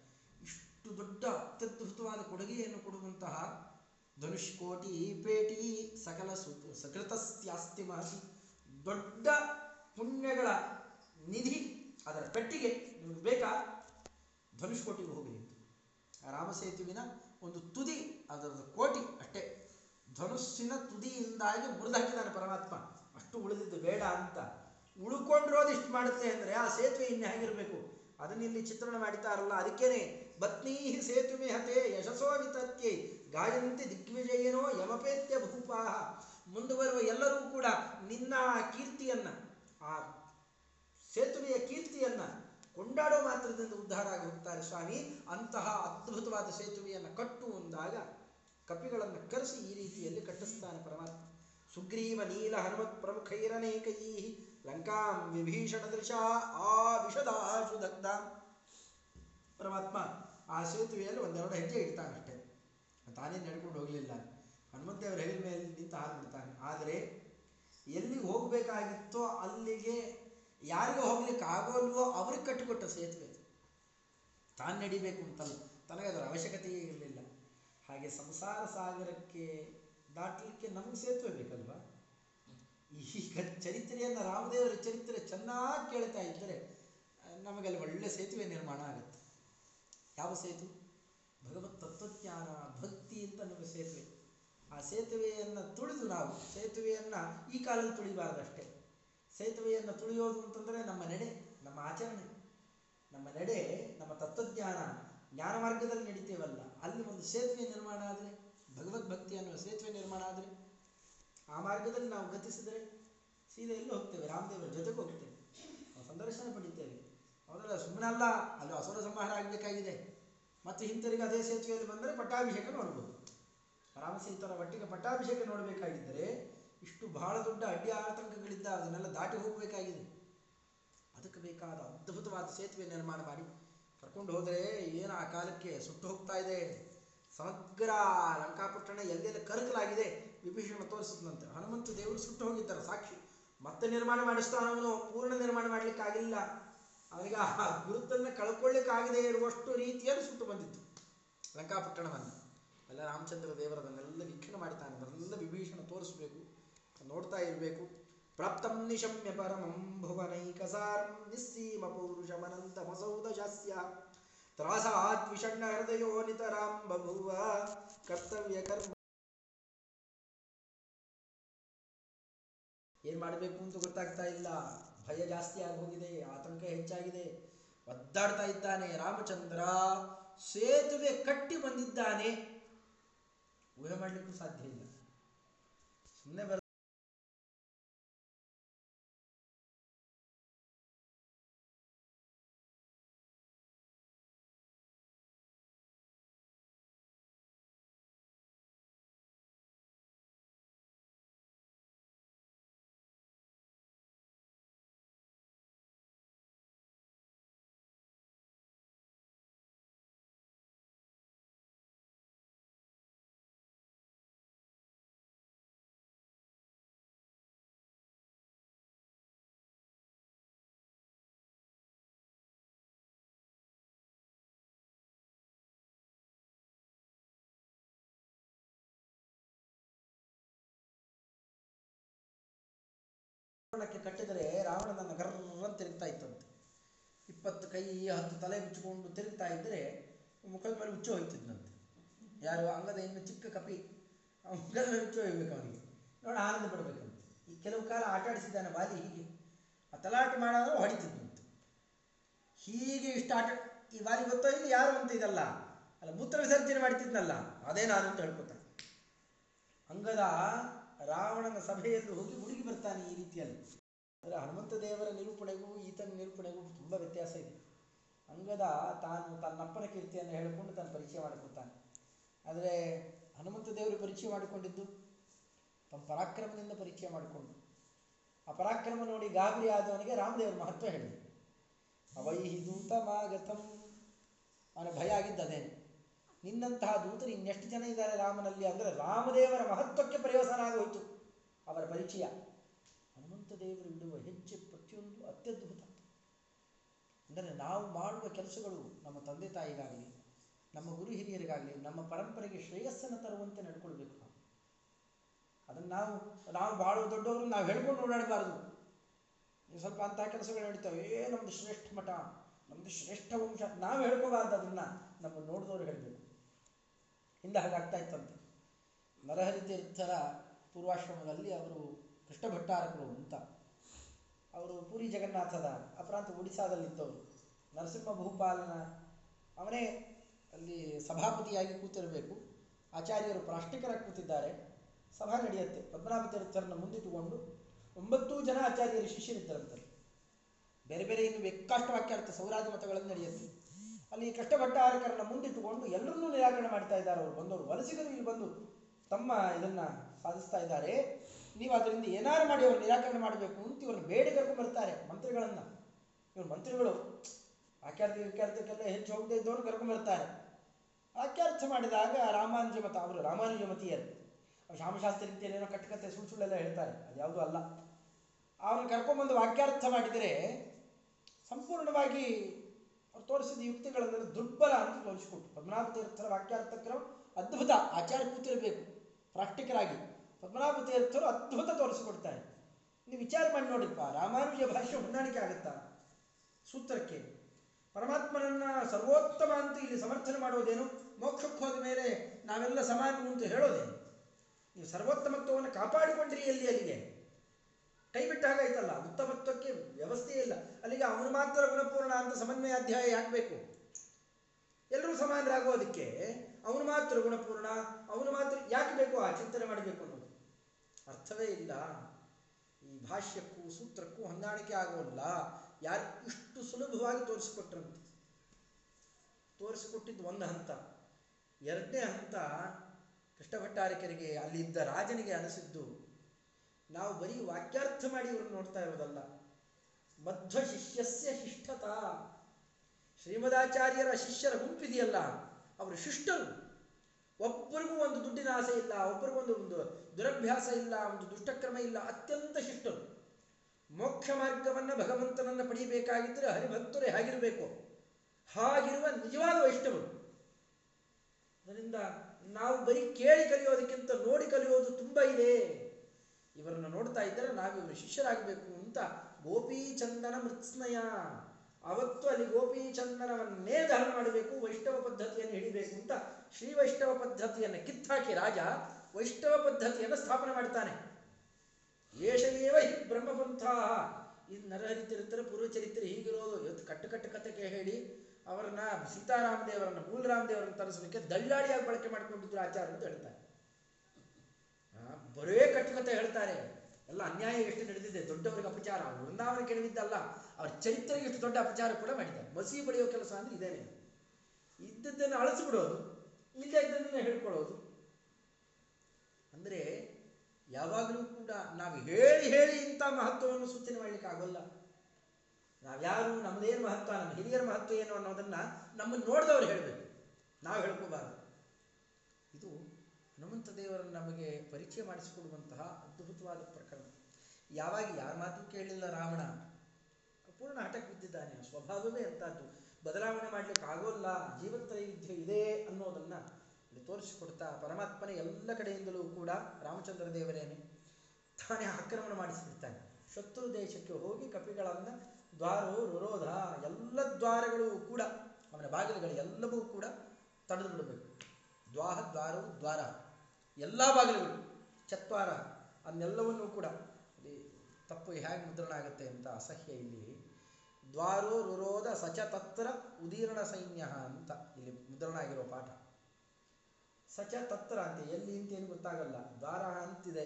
Speaker 1: ಇಷ್ಟು ದೊಡ್ಡ ಅತ್ಯದ್ಭುತವಾದ ಕೊಡುಗೆಯನ್ನು ಕೊಡುವಂತಹ ಧನುಷ್ಕೋಟಿ ಪೇಟಿ ಸಕಲ ಸು ಸಕೃತಸ್ಯಾಸ್ತಿ ಮಹತಿ ದೊಡ್ಡ ಪುಣ್ಯಗಳ ನಿಧಿ ಅದರ ಪೆಟ್ಟಿಗೆ ನಿಮಗೆ ಬೇಕಾ? ಧನುಷ್ಕೋಟಿಗೆ ಹೋಗಿ ರಾಮಸೇತುವಿನ ಒಂದು ತುದಿ ಅದರ ಕೋಟಿ ಅಷ್ಟೇ. ಧನುಸ್ಸಿನ ತುದಿಯಿಂದಾಗಿ ಮುರಿದು ಹಾಕಿದ್ದಾನೆ ಪರಮಾತ್ಮ. ಅಷ್ಟು ಉಳಿದಿದ್ದು ಬೇಡ ಅಂತ ಉಳ್ಕೊಂಡಿರೋದು ಇಷ್ಟು ಮಾಡುತ್ತೆ ಅಂದರೆ ಆ ಸೇತುವೆ ಇನ್ನು ಹೇಗಿರಬೇಕು? ಅದನ್ನ ಇಲ್ಲಿ ಚಿತ್ರಣ ಮಾಡಿತಾರಲ್ಲ ಅದಕ್ಕೇನೆ ಬತ್ನೀಹಿ ಸೇತುವೆ ಹತೆ ಯಶಸ್ಸೋ ವಿತತ್ಯೆ ಗಾಯಂತಿ ದಿಗ್ವಿಜಯನೋ ಯಮಪೇತ್ಯ ಭೂಪಾಹ ಮುಂದುವರುವ ಎಲ್ಲರೂ ಕೂಡ ನಿನ್ನ ಕೀರ್ತಿಯನ್ನ, ಆ ಸೇತುವೆಯ ಕೀರ್ತಿಯನ್ನ ಕೊಂಡಾಡೋ ಮಾತ್ರದಿಂದ ಉದ್ಧಾರ ಆಗಿ ಹೋಗ್ತಾರೆ ಸ್ವಾಮಿ. ಅಂತಹ ಅದ್ಭುತವಾದ ಸೇತುವೆಯನ್ನು ಕಟ್ಟು ಅಂದಾಗ ಕಪಿಗಳನ್ನು ಕರೆಸಿ ಈ ರೀತಿಯಲ್ಲಿ ಕಟ್ಟಿಸ್ತಾನೆ ಪರಮಾತ್ಮ. ಸುಗ್ರೀವ ನೀಲ ಹನುಮತ್ ಪ್ರಮುಖೈರನೇಕೈ ಲಂಕಾಂ ವಿಭೀಷಣ ದೃಶ ಆ ವಿಷದಾಶು ದಗ್ಧ. ಪರಮಾತ್ಮ ಆ ಸೇತುವೆಯಲ್ಲಿ ಒಂದೆರಡು ಹೆಜ್ಜೆ ಇಡ್ತಾನಷ್ಟೇ ತಾನೇ ನಡ್ಕೊಂಡು ಹೋಗಲಿಲ್ಲ. ಹನುಮಂತೇವರ ಹೆಗಲ ಮೇಲೆ ನಿಂತು ಹಾಲು ಆದರೆ ಎಲ್ಲಿಗೆ ಹೋಗಬೇಕಾಗಿತ್ತೋ ಅಲ್ಲಿಗೆ ಯಾರಿಗೆ ಹೋಗ್ಲಿಕ್ಕೆ ಆಗೋಲ್ವೋ ಅವ್ರಿಗೆ ಕಟ್ಟಿಕೊಟ್ಟ ಸೇತುವೆ ತಾನು ನಡಿಬೇಕು ಅಂತಲ್ಲ. ತನಗೆ ಅದರ ಅವಶ್ಯಕತೆಯೇ ಇರಲಿಲ್ಲ. ಹಾಗೆ ಸಂಸಾರ ಸಾಗರಕ್ಕೆ ದಾಟಲಿಕ್ಕೆ ನಮಗೆ ಸೇತುವೆ ಬೇಕಲ್ವಾ? ಈಗ ಚರಿತ್ರೆಯನ್ನು ರಾಮದೇವರ ಚರಿತ್ರೆ ಚೆನ್ನಾಗಿ ಕೇಳ್ತಾ ಇದ್ದರೆ, ನಮಗೆಲ್ಲ ಒಳ್ಳೆ ಸೇತುವೆ ನಿರ್ಮಾಣ ಆಗುತ್ತೆ. ಯಾವ ಸೇತು? ಭಗವತ್ ತತ್ವಜ್ಞಾನ, ಭಕ್ತಿ ಅಂತ ನಮ್ಮ ಸೇತುವೆ. ಆ ಸೇತುವೆಯನ್ನು ತುಳಿದು ನಾವು, ಸೇತುವೆಯನ್ನು ಈ ಕಾಲದಲ್ಲಿ ತುಳಿಬಾರ್ದಷ್ಟೇ. ಸೇತುವೆಯನ್ನು ತುಳಿಯೋದು ಅಂತಂದರೆ ನಮ್ಮ ನಡೆ, ನಮ್ಮ ಆಚರಣೆ. ನಮ್ಮ ನಡೆ, ನಮ್ಮ ತತ್ವಜ್ಞಾನ. ಜ್ಞಾನ ಮಾರ್ಗದಲ್ಲಿ ನಡೀತೇವಲ್ಲ. ಅಲ್ಲಿ ಒಂದು ಸೇತುವೆ ನಿರ್ಮಾಣ ಆದರೆ, ಭಗವದ್ಭಕ್ತಿ ಅನ್ನುವ ಸೇತುವೆ ನಿರ್ಮಾಣ ಆದರೆ ಆ ಮಾರ್ಗದಲ್ಲಿ ನಾವು ಗತಿಸಿದರೆ ಸೀದಾ ಎಲ್ಲಿ ಹೋಗ್ತೇವೆ? ರಾಮದೇವರ ಜೊತೆಗೆ ಹೋಗ್ತೇವೆ. ನಾವು ಸಂದರ್ಶನ ಪಡಿತೇವೆ. ಅವರೆಲ್ಲ ಸುಮ್ಮನೆ ಅಲ್ಲ ಅಲ್ಲಿ ಅಸುರ ಸಂಹಾರ ಆಗಬೇಕಾಗಿದೆ. ಮತ್ತು ಹಿಂತಿರುಗಿ ಅದೇ ಸೇತುವೆಯಲ್ಲಿ ಬಂದರೆ ಪಟ್ಟಾಭಿಷೇಕ ನೋಡ್ಬೋದು. ರಾಮಸೀತರ ಒಟ್ಟಿಗೆ ಪಟ್ಟಾಭಿಷೇಕ ನೋಡಬೇಕಾಗಿದ್ದರೆ ಇಷ್ಟು ಬಹಳ ದೊಡ್ಡ ಅಡ್ಡಿ ಆತಂಕಗಳಿದ್ದ ಅದನ್ನೆಲ್ಲ ದಾಟಿ ಹೋಗಬೇಕಾಗಿದೆ. ಅದಕ್ಕೆ ಬೇಕಾದ ಅದ್ಭುತವಾದ ಸೇತುವೆ ನಿರ್ಮಾಣ ಮಾಡಿ ಕರ್ಕೊಂಡು ಹೋದರೆ ಏನು ಆ ಕಾಲಕ್ಕೆ ಸುಟ್ಟು ಹೋಗ್ತಾ ಇದೆ? ಸಮಗ್ರ ಲಂಕಾಪಟ್ಟಣ ಎಲ್ಲೆಲ್ಲ ಕರಕಲಾಗಿದೆ. ವಿಭೀಷಣ ತೋರಿಸಿದಂತೆ ಹನುಮಂತ ದೇವರು ಸುಟ್ಟು ಹೋಗಿದ್ದಾರೆ, ಸಾಕ್ಷಿ. ಮತ್ತೆ ನಿರ್ಮಾಣ ಮಾಡಿಸ್ತಾನವನು ಪೂರ್ಣ ನಿರ್ಮಾಣ ಮಾಡಲಿಕ್ಕಾಗಿಲ್ಲ ಅವನಿಗೆ ಆ ಗುರುತನ್ನು ಕಳ್ಕೊಳ್ಳಿಕ್ಕಾಗದೇ ಇರುವಷ್ಟು ರೀತಿಯಲ್ಲಿ ಸುಟ್ಟು ಬಂದಿತ್ತು ಲಂಕಾಪಟ್ಟಣವನ್ನು. ಎಲ್ಲ ರಾಮಚಂದ್ರ ದೇವರದನ್ನೆಲ್ಲ ವೀಕ್ಷಣೆ ಮಾಡ್ತಾನೆ. ಅದನ್ನೆಲ್ಲ ವಿಭೀಷಣ ತೋರಿಸ್ಬೇಕು, ನೋಡ್ತಾ ಇರಬೇಕು. ಪ್ರಾಪ್ತಂ ನಿಶಮ್ಯ ಪರಮಂ ಭುವನೈಕಸಾರಂ ನಿಸ್ಸೀಮ ಪೌರುಷಮನಂತ ಮಸೌದ ಶಾಸ್ಯ ತ್ರಾಸಾತ್ ವಿಷಣ್ಣ ಹೃದಯೋ ನಿತರಾಂ ಬಭುವ. ಕರ್ತವ್ಯ ಕರ್ಮ. ಏನ್ ಮಾಡಬೇಕು ಅಂತ ಗೊತ್ತಾಗ್ತಾ ಇಲ್ಲ. ಭಯ ಜಾಸ್ತಿ ಆಗಿ ಹೋಗಿದೆ ಆತಂಕ ಹೆಚ್ಚಾಗಿದೆ. ಒದ್ದಾಡ್ತಾ ಇದ್ದಾನೆ ರಾಮಚಂದ್ರ. ಸೇತುವೆ ಕಟ್ಟಿ ಬಂದಿದ್ದಾನೆ. ಊಹೆ ಮಾಡಲಿಕ್ಕೂ ಸಾಧ್ಯ ಇಲ್ಲ. ಸುಮ್ಮನೆ ರಾವಣಕ್ಕೆ ಕಟ್ಟಿದರೆ ರಾವಣನನ್ನ ಗರ್ರ ತಿರುಗ್ತಾ ಇತ್ತಂತೆ. ಇಪ್ಪತ್ತು ಕೈ, ಹತ್ತು ತಲೆ ಮುಚ್ಚಿಕೊಂಡು ತಿರುಗ್ತಾ ಇದ್ದರೆ ಮುಖದ ಮೇಲೆ ಹುಚ್ಚು ಯಾರು? ಅಂಗದ ಇನ್ನು ಚಿಕ್ಕ ಕಪಿ. ಮುಖದ ಮೇಲೆ ಹುಚ್ಚು ಹೋಗ್ಬೇಕು ಅವನಿಗೆ. ನೋಡಿ, ಆನಂದ ಪಡಬೇಕಂತೆ. ಈ ಕೆಲವು ಕಾಲ ಆಟಾಡಿಸಿದ್ದಾನೆ ಬಾಲಿ ಹೀಗೆ. ಆ ತಲಾಟೆ ಮಾಡಾದ್ರೆ ಹೊಡಿತಿದ್ನಂತೆ ಹೀಗೆ ಇಷ್ಟು ಆಟ, ಈ ಬಾರಿ ಗೊತ್ತೋ ಇಲ್ಲಿ ಯಾರು ಅಂತ ಇದಲ್ಲ. ಅಲ್ಲ, ಮೂತ್ರ ವಿಸರ್ಜನೆ ಮಾಡ್ತಿದ್ನಲ್ಲ. ಅದೇ ನಾನು ಅಂತ ಹೇಳ್ಕೊತಾನೆ ಅಂಗದ ರಾವಣನ ಸಭೆಯಲ್ಲಿ ಹೋಗಿ ಮುಳುಗಿ ಬರ್ತಾನೆ ಈ ರೀತಿಯಲ್ಲಿ. ಅಂದರೆ ಹನುಮಂತ ದೇವರ ನಿರೂಪಣೆಗೂ ಈತನ ನಿರೂಪಣೆಗೂ ತುಂಬ ವ್ಯತ್ಯಾಸ ಇದೆ. ಅಂಗದ ತಾನು ತನ್ನಪ್ಪನ ಕೀರ್ತಿಯನ್ನು ಹೇಳಿಕೊಂಡು ತಾನು ಪರಿಚಯ ಮಾಡಿಕೊಳ್ತಾನೆ ಆದರೆ ಹನುಮಂತ ದೇವರು ಪರಿಚಯ ಮಾಡಿಕೊಂಡಿದ್ದು? ತಮ್ಮ ಪರಾಕ್ರಮದಿಂದ ಪರಿಚಯ ಮಾಡಿಕೊಂಡು. ಆ ಪರಾಕ್ರಮ ನೋಡಿ ಗಾಬರಿ ಆದವನಿಗೆ ರಾಮದೇವರ ಮಹತ್ವ ಹೇಳಿದೆ. ಅವೈಹಿ ದೂತಮಾಗತಂ ಅವನ ಭಯ ಆಗಿದ್ದ ಅದೇನೆ ನಿನ್ನಂತಹ ದೂತರು ಇನ್ನೆಷ್ಟು ಜನ ಇದ್ದಾರೆ ರಾಮನಲ್ಲಿ ಅಂದರೆ ರಾಮದೇವರ ಮಹತ್ವಕ್ಕೆ ಪರಿವಸನ ಆಗೋಯಿತು ಅವರ ಪರಿಚಯ ಹನುಮಂತ ದೇವರು ಇಡುವ ಹೆಜ್ಜೆ ಪ್ರತಿಯೊಂದು ಅತ್ಯದ್ಭುತ. ಅಂದರೆ ನಾವು ಮಾಡುವ ಕೆಲಸಗಳು ನಮ್ಮ ತಂದೆ ತಾಯಿಗಾಗಲಿ, ನಮ್ಮ ಗುರು ಹಿರಿಯರಿಗಾಗಲಿ, ನಮ್ಮ ಪರಂಪರೆಗೆ ಶ್ರೇಯಸ್ಸನ್ನು ತರುವಂತೆ ನಡ್ಕೊಳ್ಬೇಕು ನಾವು. ಅದನ್ನು ನಾವು ನಾವು ಭಾಳ ದೊಡ್ಡವರು ನಾವು ಹೇಳ್ಕೊಂಡು ಓಡಾಡಬಾರ್ದು. ಸ್ವಲ್ಪ ಅಂತಹ ಕೆಲಸಗಳು ನಡೀತಾವೆ. ಏ ನಮ್ಮದು ಶ್ರೇಷ್ಠ ಮಠ ನಮ್ಮದು ಶ್ರೇಷ್ಠ ವಂಶ, ನಾವು ಹೇಳ್ಕೋಬಾರ್ದು ಅದನ್ನು. ನಮ್ಮ ನೋಡಿದವರು ಹೇಳಬೇಕು. ಹಿಂದೆ ಹಾಗಾಗ್ತಾ ಇತ್ತಂತೆ. ನರಹರಿ ತೀರ್ಥರ ಪೂರ್ವಾಶ್ರಮದಲ್ಲಿ ಅವರು ಕೃಷ್ಣ ಭಟ್ಟಾರಕರು ಅಂತ. ಅವರು ಪುರಿ ಜಗನ್ನಾಥದ ಅಪ್ರಾಂತ ಒಡಿಸಾದಲ್ಲಿದ್ದವರು ನರಸಿಂಹ ಭೂಪಾಲನ ಅವನೇ ಅಲ್ಲಿ ಸಭಾಪತಿಯಾಗಿ ಕೂತಿರಬೇಕು. ಆಚಾರ್ಯರು ಪ್ರಾಷ್ಟಿಕರಾಗಿ ಕೂತಿದ್ದಾರೆ. ಸಭಾ ನಡೆಯುತ್ತೆ. ಪದ್ಮನಾಭ ಮುಂದಿಟ್ಟುಕೊಂಡು ಒಂಬತ್ತು ಜನ ಆಚಾರ್ಯರು ಶಿಷ್ಯರಿದ್ದರಂತೆ ಬೇರೆ ಬೇರೆ ಇನ್ನು ಬೇಕಾಷ್ಟು ವಾಕ್ಯಾರ್ಥ ಸೌರಾಜ ಮತಗಳನ್ನು ನಡೆಯುತ್ತೆ. ಅಲ್ಲಿ ಭಟ್ಟಾರಕರನ್ನ ಮುಂದಿಟ್ಟುಕೊಂಡು ಎಲ್ಲರನ್ನೂ ನಿರಾಕರಣೆ ಮಾಡ್ತಾ ಇದ್ದಾರೆ ಅವರು ಬಂದವರು. ವಲಸಿಗರು ಇಲ್ಲಿ ಬಂದು ತಮ್ಮ ಇದನ್ನ ಸಾಧಿಸ್ತಾ ಇದ್ದಾರೆ. ನೀವು ಅದರಿಂದ ಏನಾರು ಮಾಡಿ ಅವ್ರು ನಿರಾಕರಣೆ ಮಾಡಬೇಕು ಅಂತ ಇವ್ರನ್ನ ಬೇಡಿ ಕರ್ಕೊಂಡು ಬರ್ತಾರೆ ಮಂತ್ರಿಗಳನ್ನ. ಇವ್ರ ಮಂತ್ರಿಗಳು ವಾಕ್ಯಾರ್ಥ ವಿಖ್ಯಾರ್ಥಕ್ಕೆಲ್ಲ ಹೆಚ್ಚು ಹೋಗದೆ ಇದ್ದವರು ಕರ್ಕೊಂಡು ಬರ್ತಾರೆ. ವಾಕ್ಯಾರ್ಥ ಮಾಡಿದಾಗ ರಾಮಾನುಜ ಮತ, ಅವರು ರಾಮಾನುಜ ಮತೀಯರು. ಶಾಮಶಾಸ್ತ್ರಿ ಅಂತ ಏನೇನೋ ಕಟ್ಟಕತೆ ಸುಳ್ಳು ಸುಳ್ಳೆಲ್ಲ ಹೇಳ್ತಾರೆ. ಅದು ಯಾವುದೂ ಅಲ್ಲ. ಅವನು ಕರ್ಕೊಂಬಂದು ವಾಕ್ಯಾರ್ಥ ಮಾಡಿದರೆ ಸಂಪೂರ್ಣವಾಗಿ ಅವ್ರು ತೋರಿಸಿದ ಯುಕ್ತಿಗಳನ್ನ ದುರ್ಬಲ ಅಂತ ತೋರಿಸಿಕೊಟ್ಟು, ಪದ್ಮನಾಭ ತೀರ್ಥರ ವಾಕ್ಯಾರ್ಥ ಕ್ರಮ ಅದ್ಭುತ ಆಚಾರ್ಯ ಕೂತಿರಬೇಕು ಪ್ರಾಕ್ಟಿಕಲ್ ಆಗಿ ಪದ್ಮನಾಭ ತೀರ್ಥರು ಅದ್ಭುತ ತೋರಿಸಿಕೊಡ್ತಾರೆ. ನೀವು ವಿಚಾರ ಮಾಡಿ ನೋಡಿಪ್ಪ ರಾಮಾನುಜ ಭಾಷೆ ಹೊಂದಾಣಿಕೆ ಆಗುತ್ತಾ? ಸೂತ್ರಕ್ಕೆ, ಪರಮಾತ್ಮನನ್ನ ಸರ್ವೋತ್ತಮ ಅಂತ ಇಲ್ಲಿ ಸಮರ್ಥನೆ ಮಾಡುವುದೇನು? ಮೋಕ್ಷಕ್ಕೆ ಹೋದ ಮೇಲೆ ನಾವೆಲ್ಲ ಸಮಾನರು ಅಂತ ಹೇಳೋದೇನು? ನೀವು ಸರ್ವೋತ್ತಮತ್ವವನ್ನು ಕಾಪಾಡಿಕೊಂಡ್ರಿ ಎಲ್ಲಿ ಅಲ್ಲಿಗೆ? ಕೈ ಬಿಟ್ಟ ಹಾಗಾಯ್ತಲ್ಲ ಉತ್ತಮತ್ವಕ್ಕೆ ವ್ಯವಸ್ಥೆ ಇಲ್ಲ. ಅಲ್ಲಿಗೆ ಅವನು ಮಾತ್ರ ಗುಣಪೂರ್ಣ ಅಂತ ಸಮನ್ವಯ ಅಧ್ಯಾಯ ಯಾಕಬೇಕು? ಎಲ್ಲರೂ ಸಮಾನರಾಗೋದಕ್ಕೆ ಅವನು ಮಾತ್ರ ಗುಣಪೂರ್ಣ, ಅವನು ಮಾತ್ರ ಯಾಕೆ ಬೇಕು ಆ ಚಿಂತನೆ ಮಾಡಬೇಕು ಅನ್ನೋದು? ಅರ್ಥವೇ ಇಲ್ಲ. ಈ ಭಾಷ್ಯಕ್ಕೂ, ಸೂತ್ರಕ್ಕೂ ಹೊಂದಾಣಿಕೆ ಆಗೋಲ್ಲ. ಯಾರು ಇಷ್ಟು ಸುಲಭವಾಗಿ ತೋರಿಸಿಕೊಟ್ರಂತೆ? ತೋರಿಸಿಕೊಟ್ಟಿದ್ದು ಒಂದು ಹಂತ. ಎರಡನೇ ಹಂತ, ಕೃಷ್ಣಭಟ್ಟಾರಿಕರಿಗೆ ಅಲ್ಲಿದ್ದ ರಾಜನಿಗೆ ಅನಿಸಿದ್ದು ನಾವು ಬರೀ ವಾಕ್ಯಾರ್ಥ ಮಾಡಿ ಇವ್ರನ್ನ ನೋಡ್ತಾ ಇರೋದಲ್ಲ. ಮಧ್ವ ಶಿಷ್ಯಸ್ಯ ಶಿಷ್ಟತಾ ಶ್ರೀಮದಾಚಾರ್ಯರ ಶಿಷ್ಯರ ಗುಂಪಿದೆಯಲ್ಲ, ಅವರು ಶಿಷ್ಟರು. ಒಬ್ಬರಿಗೂ ಒಂದು ದುಡ್ಡಿನ ಆಸೆ ಇಲ್ಲ ಒಬ್ಬರಿಗೊಂದು ಒಂದು ದುರಭ್ಯಾಸ ಇಲ್ಲ, ಒಂದು ದುಷ್ಟಕ್ರಮ ಇಲ್ಲ, ಅತ್ಯಂತ ಶಿಷ್ಟರು. ಮೋಕ್ಷ ಮಾರ್ಗವನ್ನು ಭಗವಂತನನ್ನು ಪಡೆಯಬೇಕಾಗಿದ್ದರೆ ಹರಿಭಕ್ತರೇ ಹಾಗಿರಬೇಕು. ಹಾಗಿರುವ ನಿಜವಾದ ವೈಷ್ಣವರು. ಅದರಿಂದ ನಾವು ಬರೀ ಕೇಳಿ ಕಲಿಯೋದಕ್ಕಿಂತ ನೋಡಿ ಕಲಿಯೋದು ತುಂಬ ಇದೆ. ಇವರನ್ನು ನೋಡ್ತಾ ಇದ್ದರೆ ನಾವು ಇವರ ಶಿಷ್ಯರಾಗಬೇಕು ಅಂತ ಗೋಪೀಚಂದನ ಮೃತ್ಸ್ನಯ. ಅವತ್ತು ಅಲ್ಲಿ ಗೋಪೀಚಂದನವನ್ನೇ ಧಾರಣ ಮಾಡಬೇಕು, ವೈಷ್ಣವ ಪದ್ಧತಿಯನ್ನು ಹಿಡಿಬೇಕು ಅಂತ ಶ್ರೀ ವೈಷ್ಣವ ಪದ್ಧತಿಯನ್ನು ಕಿತ್ತಾಕಿ ರಾಜ ವೈಷ್ಣವ ಪದ್ಧತಿಯನ್ನು ಸ್ಥಾಪನೆ ಮಾಡ್ತಾನೆ. ಏಷವೇವ ಹಿ ಬ್ರಹ್ಮಪಂಥ. ಇದು ಪೂರ್ವ ಪೂರ್ವಚರಿತ್ರೆ ಹೀಗಿರೋದು. ಇವತ್ತು ಕಟ್ಟು ಕಟ್ಟು ಕಥೆಗೆ ಹೇಳಿ ಅವರನ್ನ ಸೀತಾರಾಮ ದೇವರನ್ನ, ಮೂಲರಾಮ ದೇವರನ್ನ ತರಿಸಲಿಕ್ಕೆ ದಳ್ಳಾಳಿಯಾಗಿ ಬಳಕೆ ಮಾಡಿಕೊಂಡಿದ್ರು ಆಚಾರ ಅಂತ ಹೇಳ್ತಾರೆ. ಹೇಳ್ತಾರೆ. ಎಲ್ಲ ಅನ್ಯಾಯ ಎಷ್ಟು ನಡೆದಿದೆ, ದೊಡ್ಡವರಿಗೆ ಅಪಚಾರ. ವೃಂದಾವನ ಕೆಡವಿದ್ದಲ್ಲ ಅವ್ರ ಚರಿತ್ರೆಗೆ ಎಷ್ಟು ದೊಡ್ಡ ಅಪಚಾರ ಕೂಡ ಮಾಡಿದ್ದಾರೆ. ಮಸಿ ಬಳಿಯೋ ಕೆಲಸ ಅಂದ್ರೆ ಇದೇನೆ ಇದ್ದದ್ದನ್ನು ಅಳಿಸ್ಬಿಡೋದು, ಇಲ್ಲದೆ ಇದ್ದದನ್ನು ಹೇಳ್ಕೊಳ್ಳೋದು. ಅಂದ್ರೆ ಯಾವಾಗಲೂ ಕೂಡ ನಾವು ಹೇಳಿ ಹೇಳಿ ಇಂಥ ಮಹತ್ವವನ್ನು ಸೂಚನೆ ಮಾಡ್ಲಿಕ್ಕೆ ಆಗೋಲ್ಲ. ನಾವ್ಯಾರು ನಮ್ಮದೇನು ಮಹತ್ವ, ನಮ್ಮ ಹಿರಿಯರ ಮಹತ್ವ ಏನು ಅನ್ನೋದನ್ನ ನಮ್ಮನ್ನು ನೋಡಿದವರು ಹೇಳಬೇಕು. ನಾವು ಹೇಳ್ಕೋಬಾರ್ದು. ಇದು ಹನುಮಂತ ದೇವರನ್ನು ನಮಗೆ ಪರಿಚಯ ಮಾಡಿಸಿಕೊಡುವಂತಹ ಅದ್ಭುತವಾದ ಪ್ರಕರಣ. ಯಾವಾಗ ಯಾರ ಮಾತು ಕೇಳಲಿಲ್ಲ ರಾವಣ. ಪೂರ್ಣ ಹಠಕ್ಕೆ ಬಿದ್ದಿದ್ದಾನೆ. ಸ್ವಭಾವವೇ ಅಂತದ್ದು ಬದಲಾವಣೆ ಮಾಡ್ಲಿಕ್ಕೆ ಆಗೋಲ್ಲ. ಜೀವಂತ ಯುದ್ಧ ಇದೆ ಅನ್ನೋದನ್ನ ಇಲ್ಲಿ ತೋರಿಸಿಕೊಡ್ತಾ ಪರಮಾತ್ಮನೇ ಎಲ್ಲ ಕಡೆಯಿಂದಲೂ ಕೂಡ ರಾಮಚಂದ್ರ ದೇವರೇನೆ ತಾನೇ ಆಕ್ರಮಣ ಮಾಡಿಸಿಬಿಡ್ತಾನೆ ಶತ್ರು ದೇಶಕ್ಕೆ ಹೋಗಿ ಕಪಿಗಳನ್ನ ದ್ವಾರವು ರುರೋಧ ಎಲ್ಲ ದ್ವಾರಗಳು ಕೂಡ ಅವನ ಬಾಗಿಲುಗಳು ಎಲ್ಲವೂ ಕೂಡ ತಡೆದು ಬಿಡಬೇಕು ದ್ವಾಹ, ದ್ವಾರವು ದ್ವಾರ. ಎಲ್ಲ ಬಾಗಿಲುಗಳು, ಚತ್ವಾರ ಅದನ್ನೆಲ್ಲವನ್ನೂ ಕೂಡ ತಪ್ಪು ಹೇಗೆ ಮುದ್ರಣ ಆಗುತ್ತೆ ಅಂತ ಅಸಹ್ಯ ಇಲ್ಲಿ. ದ್ವಾರೋ ರುರೋಧ ಸಚ ತತ್ರ ಉದೀರ್ಣ ಸೈನ್ಯ ಅಂತ ಇಲ್ಲಿ ಮುದ್ರಣ ಆಗಿರೋ ಪಾಠ. ಸಚ ತತ್ರ ಅಂತ ಎಲ್ಲಿ ಅಂತ ಏನು ಗೊತ್ತಾಗಲ್ಲ. ದ್ವಾರ ಅಂತಿದೆ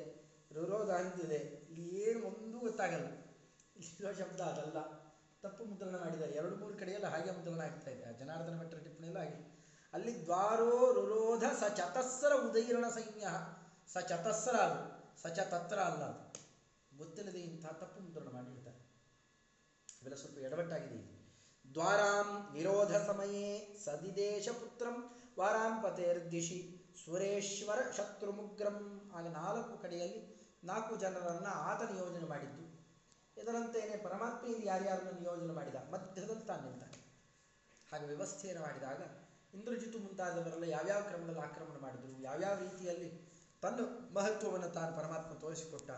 Speaker 1: ರುರೋಧ ಅಂತಿದೆ, ಇಲ್ಲಿ ಏನು ಒಂದೂ ಗೊತ್ತಾಗಲ್ಲ. ಇಲ್ಲಿರೋ ಶಬ್ದ ಅದಲ್ಲ. ತಪ್ಪು ಮುದ್ರಣ ಮಾಡಿದ್ದಾರೆ. ಎರಡು ಮೂರು ಕಡೆಯೆಲ್ಲ ಹಾಗೆ ಮುದ್ರಣ ಆಗ್ತಾ ಇದೆ. ಜನಾರ್ದನ ಭಟ್ಟರ ಟಿಪ್ಪಣಿಯೆಲ್ಲ ಆಗಿದೆ ಅಲ್ಲಿ ದ್ವಾರೋ ರುರೋಧ ಸ ಚತಸ್ರ ಉದೈರಣ ಸೈನ್ಯ ಸ ಚತಸ್ರ ಅದು ಸ ಚ ತತ್ರ ಅಲ್ಲ ಅದು. ಗೊತ್ತಿಲ್ಲದೆ ಇಂಥ ತಪ್ಪು ಮುದ್ರಣ ಮಾಡಿರ್ತಾರೆ. ಇವೆಲ್ಲ ಸ್ವಲ್ಪ ಎಡವಟ್ಟಾಗಿದೆ ಇಲ್ಲಿ. ದ್ವಾರಾಂ ನಿರೋಧ ಸಮಯೇ ಸದಿದೇಶ ಪುತ್ರಂ ವಾರಾಂ ಪತೇರ್ದಿಶಿ ಸುರೇಶ್ವರ ಶತ್ರುಮುಗ್ರಂ. ಆಗ ನಾಲ್ಕು ಕಡೆಯಲ್ಲಿ ನಾಲ್ಕು ಜನರನ್ನು ಆತ ನಿಯೋಜನೆ ಮಾಡಿದ್ದು. ಇದರಂತೆಯೇ ಪರಮಾತ್ಮ ಇಲ್ಲಿ ಯಾರ್ಯಾರನ್ನು ನಿಯೋಜನೆ ಮಾಡಿದ? ಮಧ್ಯದಲ್ಲಿ ತಾನು ನಿಲ್ತಾನೆ. ಹಾಗೆ ವ್ಯವಸ್ಥೆಯನ್ನು ಮಾಡಿದಾಗ ಇಂದ್ರಜಿತು ಮುಂತಾದವರೆಲ್ಲ ಯಾವ್ಯಾವ ಕ್ರಮದಲ್ಲಿ ಆಕ್ರಮಣ ಮಾಡಿದರು, ಯಾವ್ಯಾವ ರೀತಿಯಲ್ಲಿ ತನ್ನ ಮಹತ್ವವನ್ನು ತಾನು ಪರಮಾತ್ಮ ತೋರಿಸಿಕೊಟ್ಟ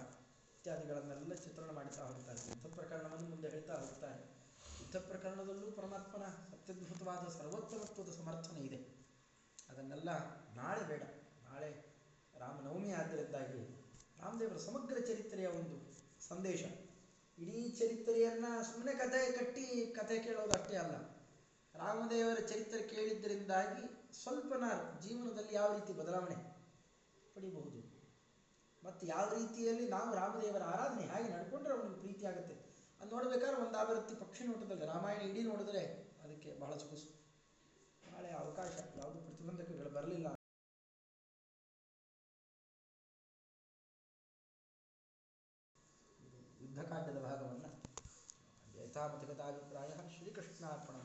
Speaker 1: ಇತ್ಯಾದಿಗಳನ್ನೆಲ್ಲ ಚಿತ್ರಣ ಮಾಡುತ್ತಾ ಹೋಗ್ತಾರೆ ಯುದ್ಧ ಪ್ರಕರಣವನ್ನು ಮುಂದೆ ಹೇಳ್ತಾ ಹೋಗ್ತಾರೆ ಯುದ್ಧ ಪ್ರಕರಣದಲ್ಲೂ ಪರಮಾತ್ಮನ ಅತ್ಯದ್ಭುತವಾದ ಸರ್ವೋತ್ತಮತ್ವದ ಸಮರ್ಥನೆ ಇದೆ. ಅದನ್ನೆಲ್ಲ ನಾಳೆ ಬೇಡ. ನಾಳೆ ರಾಮನವಮಿ ಆದ್ದರಿಂದಾಗಿ ರಾಮದೇವರ ಸಮಗ್ರ ಚರಿತ್ರೆಯ ಒಂದು ಸಂದೇಶ. ಇಡೀ ಚರಿತ್ರೆಯನ್ನ ಸುಮ್ಮನೆ ಕಥೆ ಕಟ್ಟಿ ಕಥೆ ಕೇಳೋದು ಅಷ್ಟೇ ಅಲ್ಲ. ರಾಮದೇವರ ಚರಿತ್ರೆ ಕೇಳಿದ್ದರಿಂದಾಗಿ ಸ್ವಲ್ಪನಾರು ಜೀವನದಲ್ಲಿ ಯಾವ ರೀತಿ ಬದಲಾವಣೆ ಪಡಿಬಹುದು? ಮತ್ತು ಯಾವ ರೀತಿಯಲ್ಲಿ ನಾವು ರಾಮದೇವರ ಆರಾಧನೆ ಹಾಗೆ ನಡ್ಕೊಂಡ್ರೆ ಅವನಿಗೆ ಪ್ರೀತಿ ಆಗುತ್ತೆ? ಅದು ನೋಡ್ಬೇಕಾದ್ರೆ ಒಂದು ಆವೃತ್ತಿ ಪಕ್ಷಿ ನೋಟದಲ್ಲಿ ರಾಮಾಯಣ ಇಡೀ ನೋಡಿದ್ರೆ ಅದಕ್ಕೆ ಬಹಳ ಸೊಗಸು. ನಾಳೆ ಅವಕಾಶ, ಯಾವುದು ಪ್ರತಿಬಂಧಕಗಳು ಬರಲಿಲ್ಲ. ಯುದ್ಧಕಾಂಡದ ಭಾಗವನ್ನು ಯಥಾಮತಿಗತಾಭಿಪ್ರಾಯ. ಶ್ರೀಕೃಷ್ಣಾರ್ಪಣ.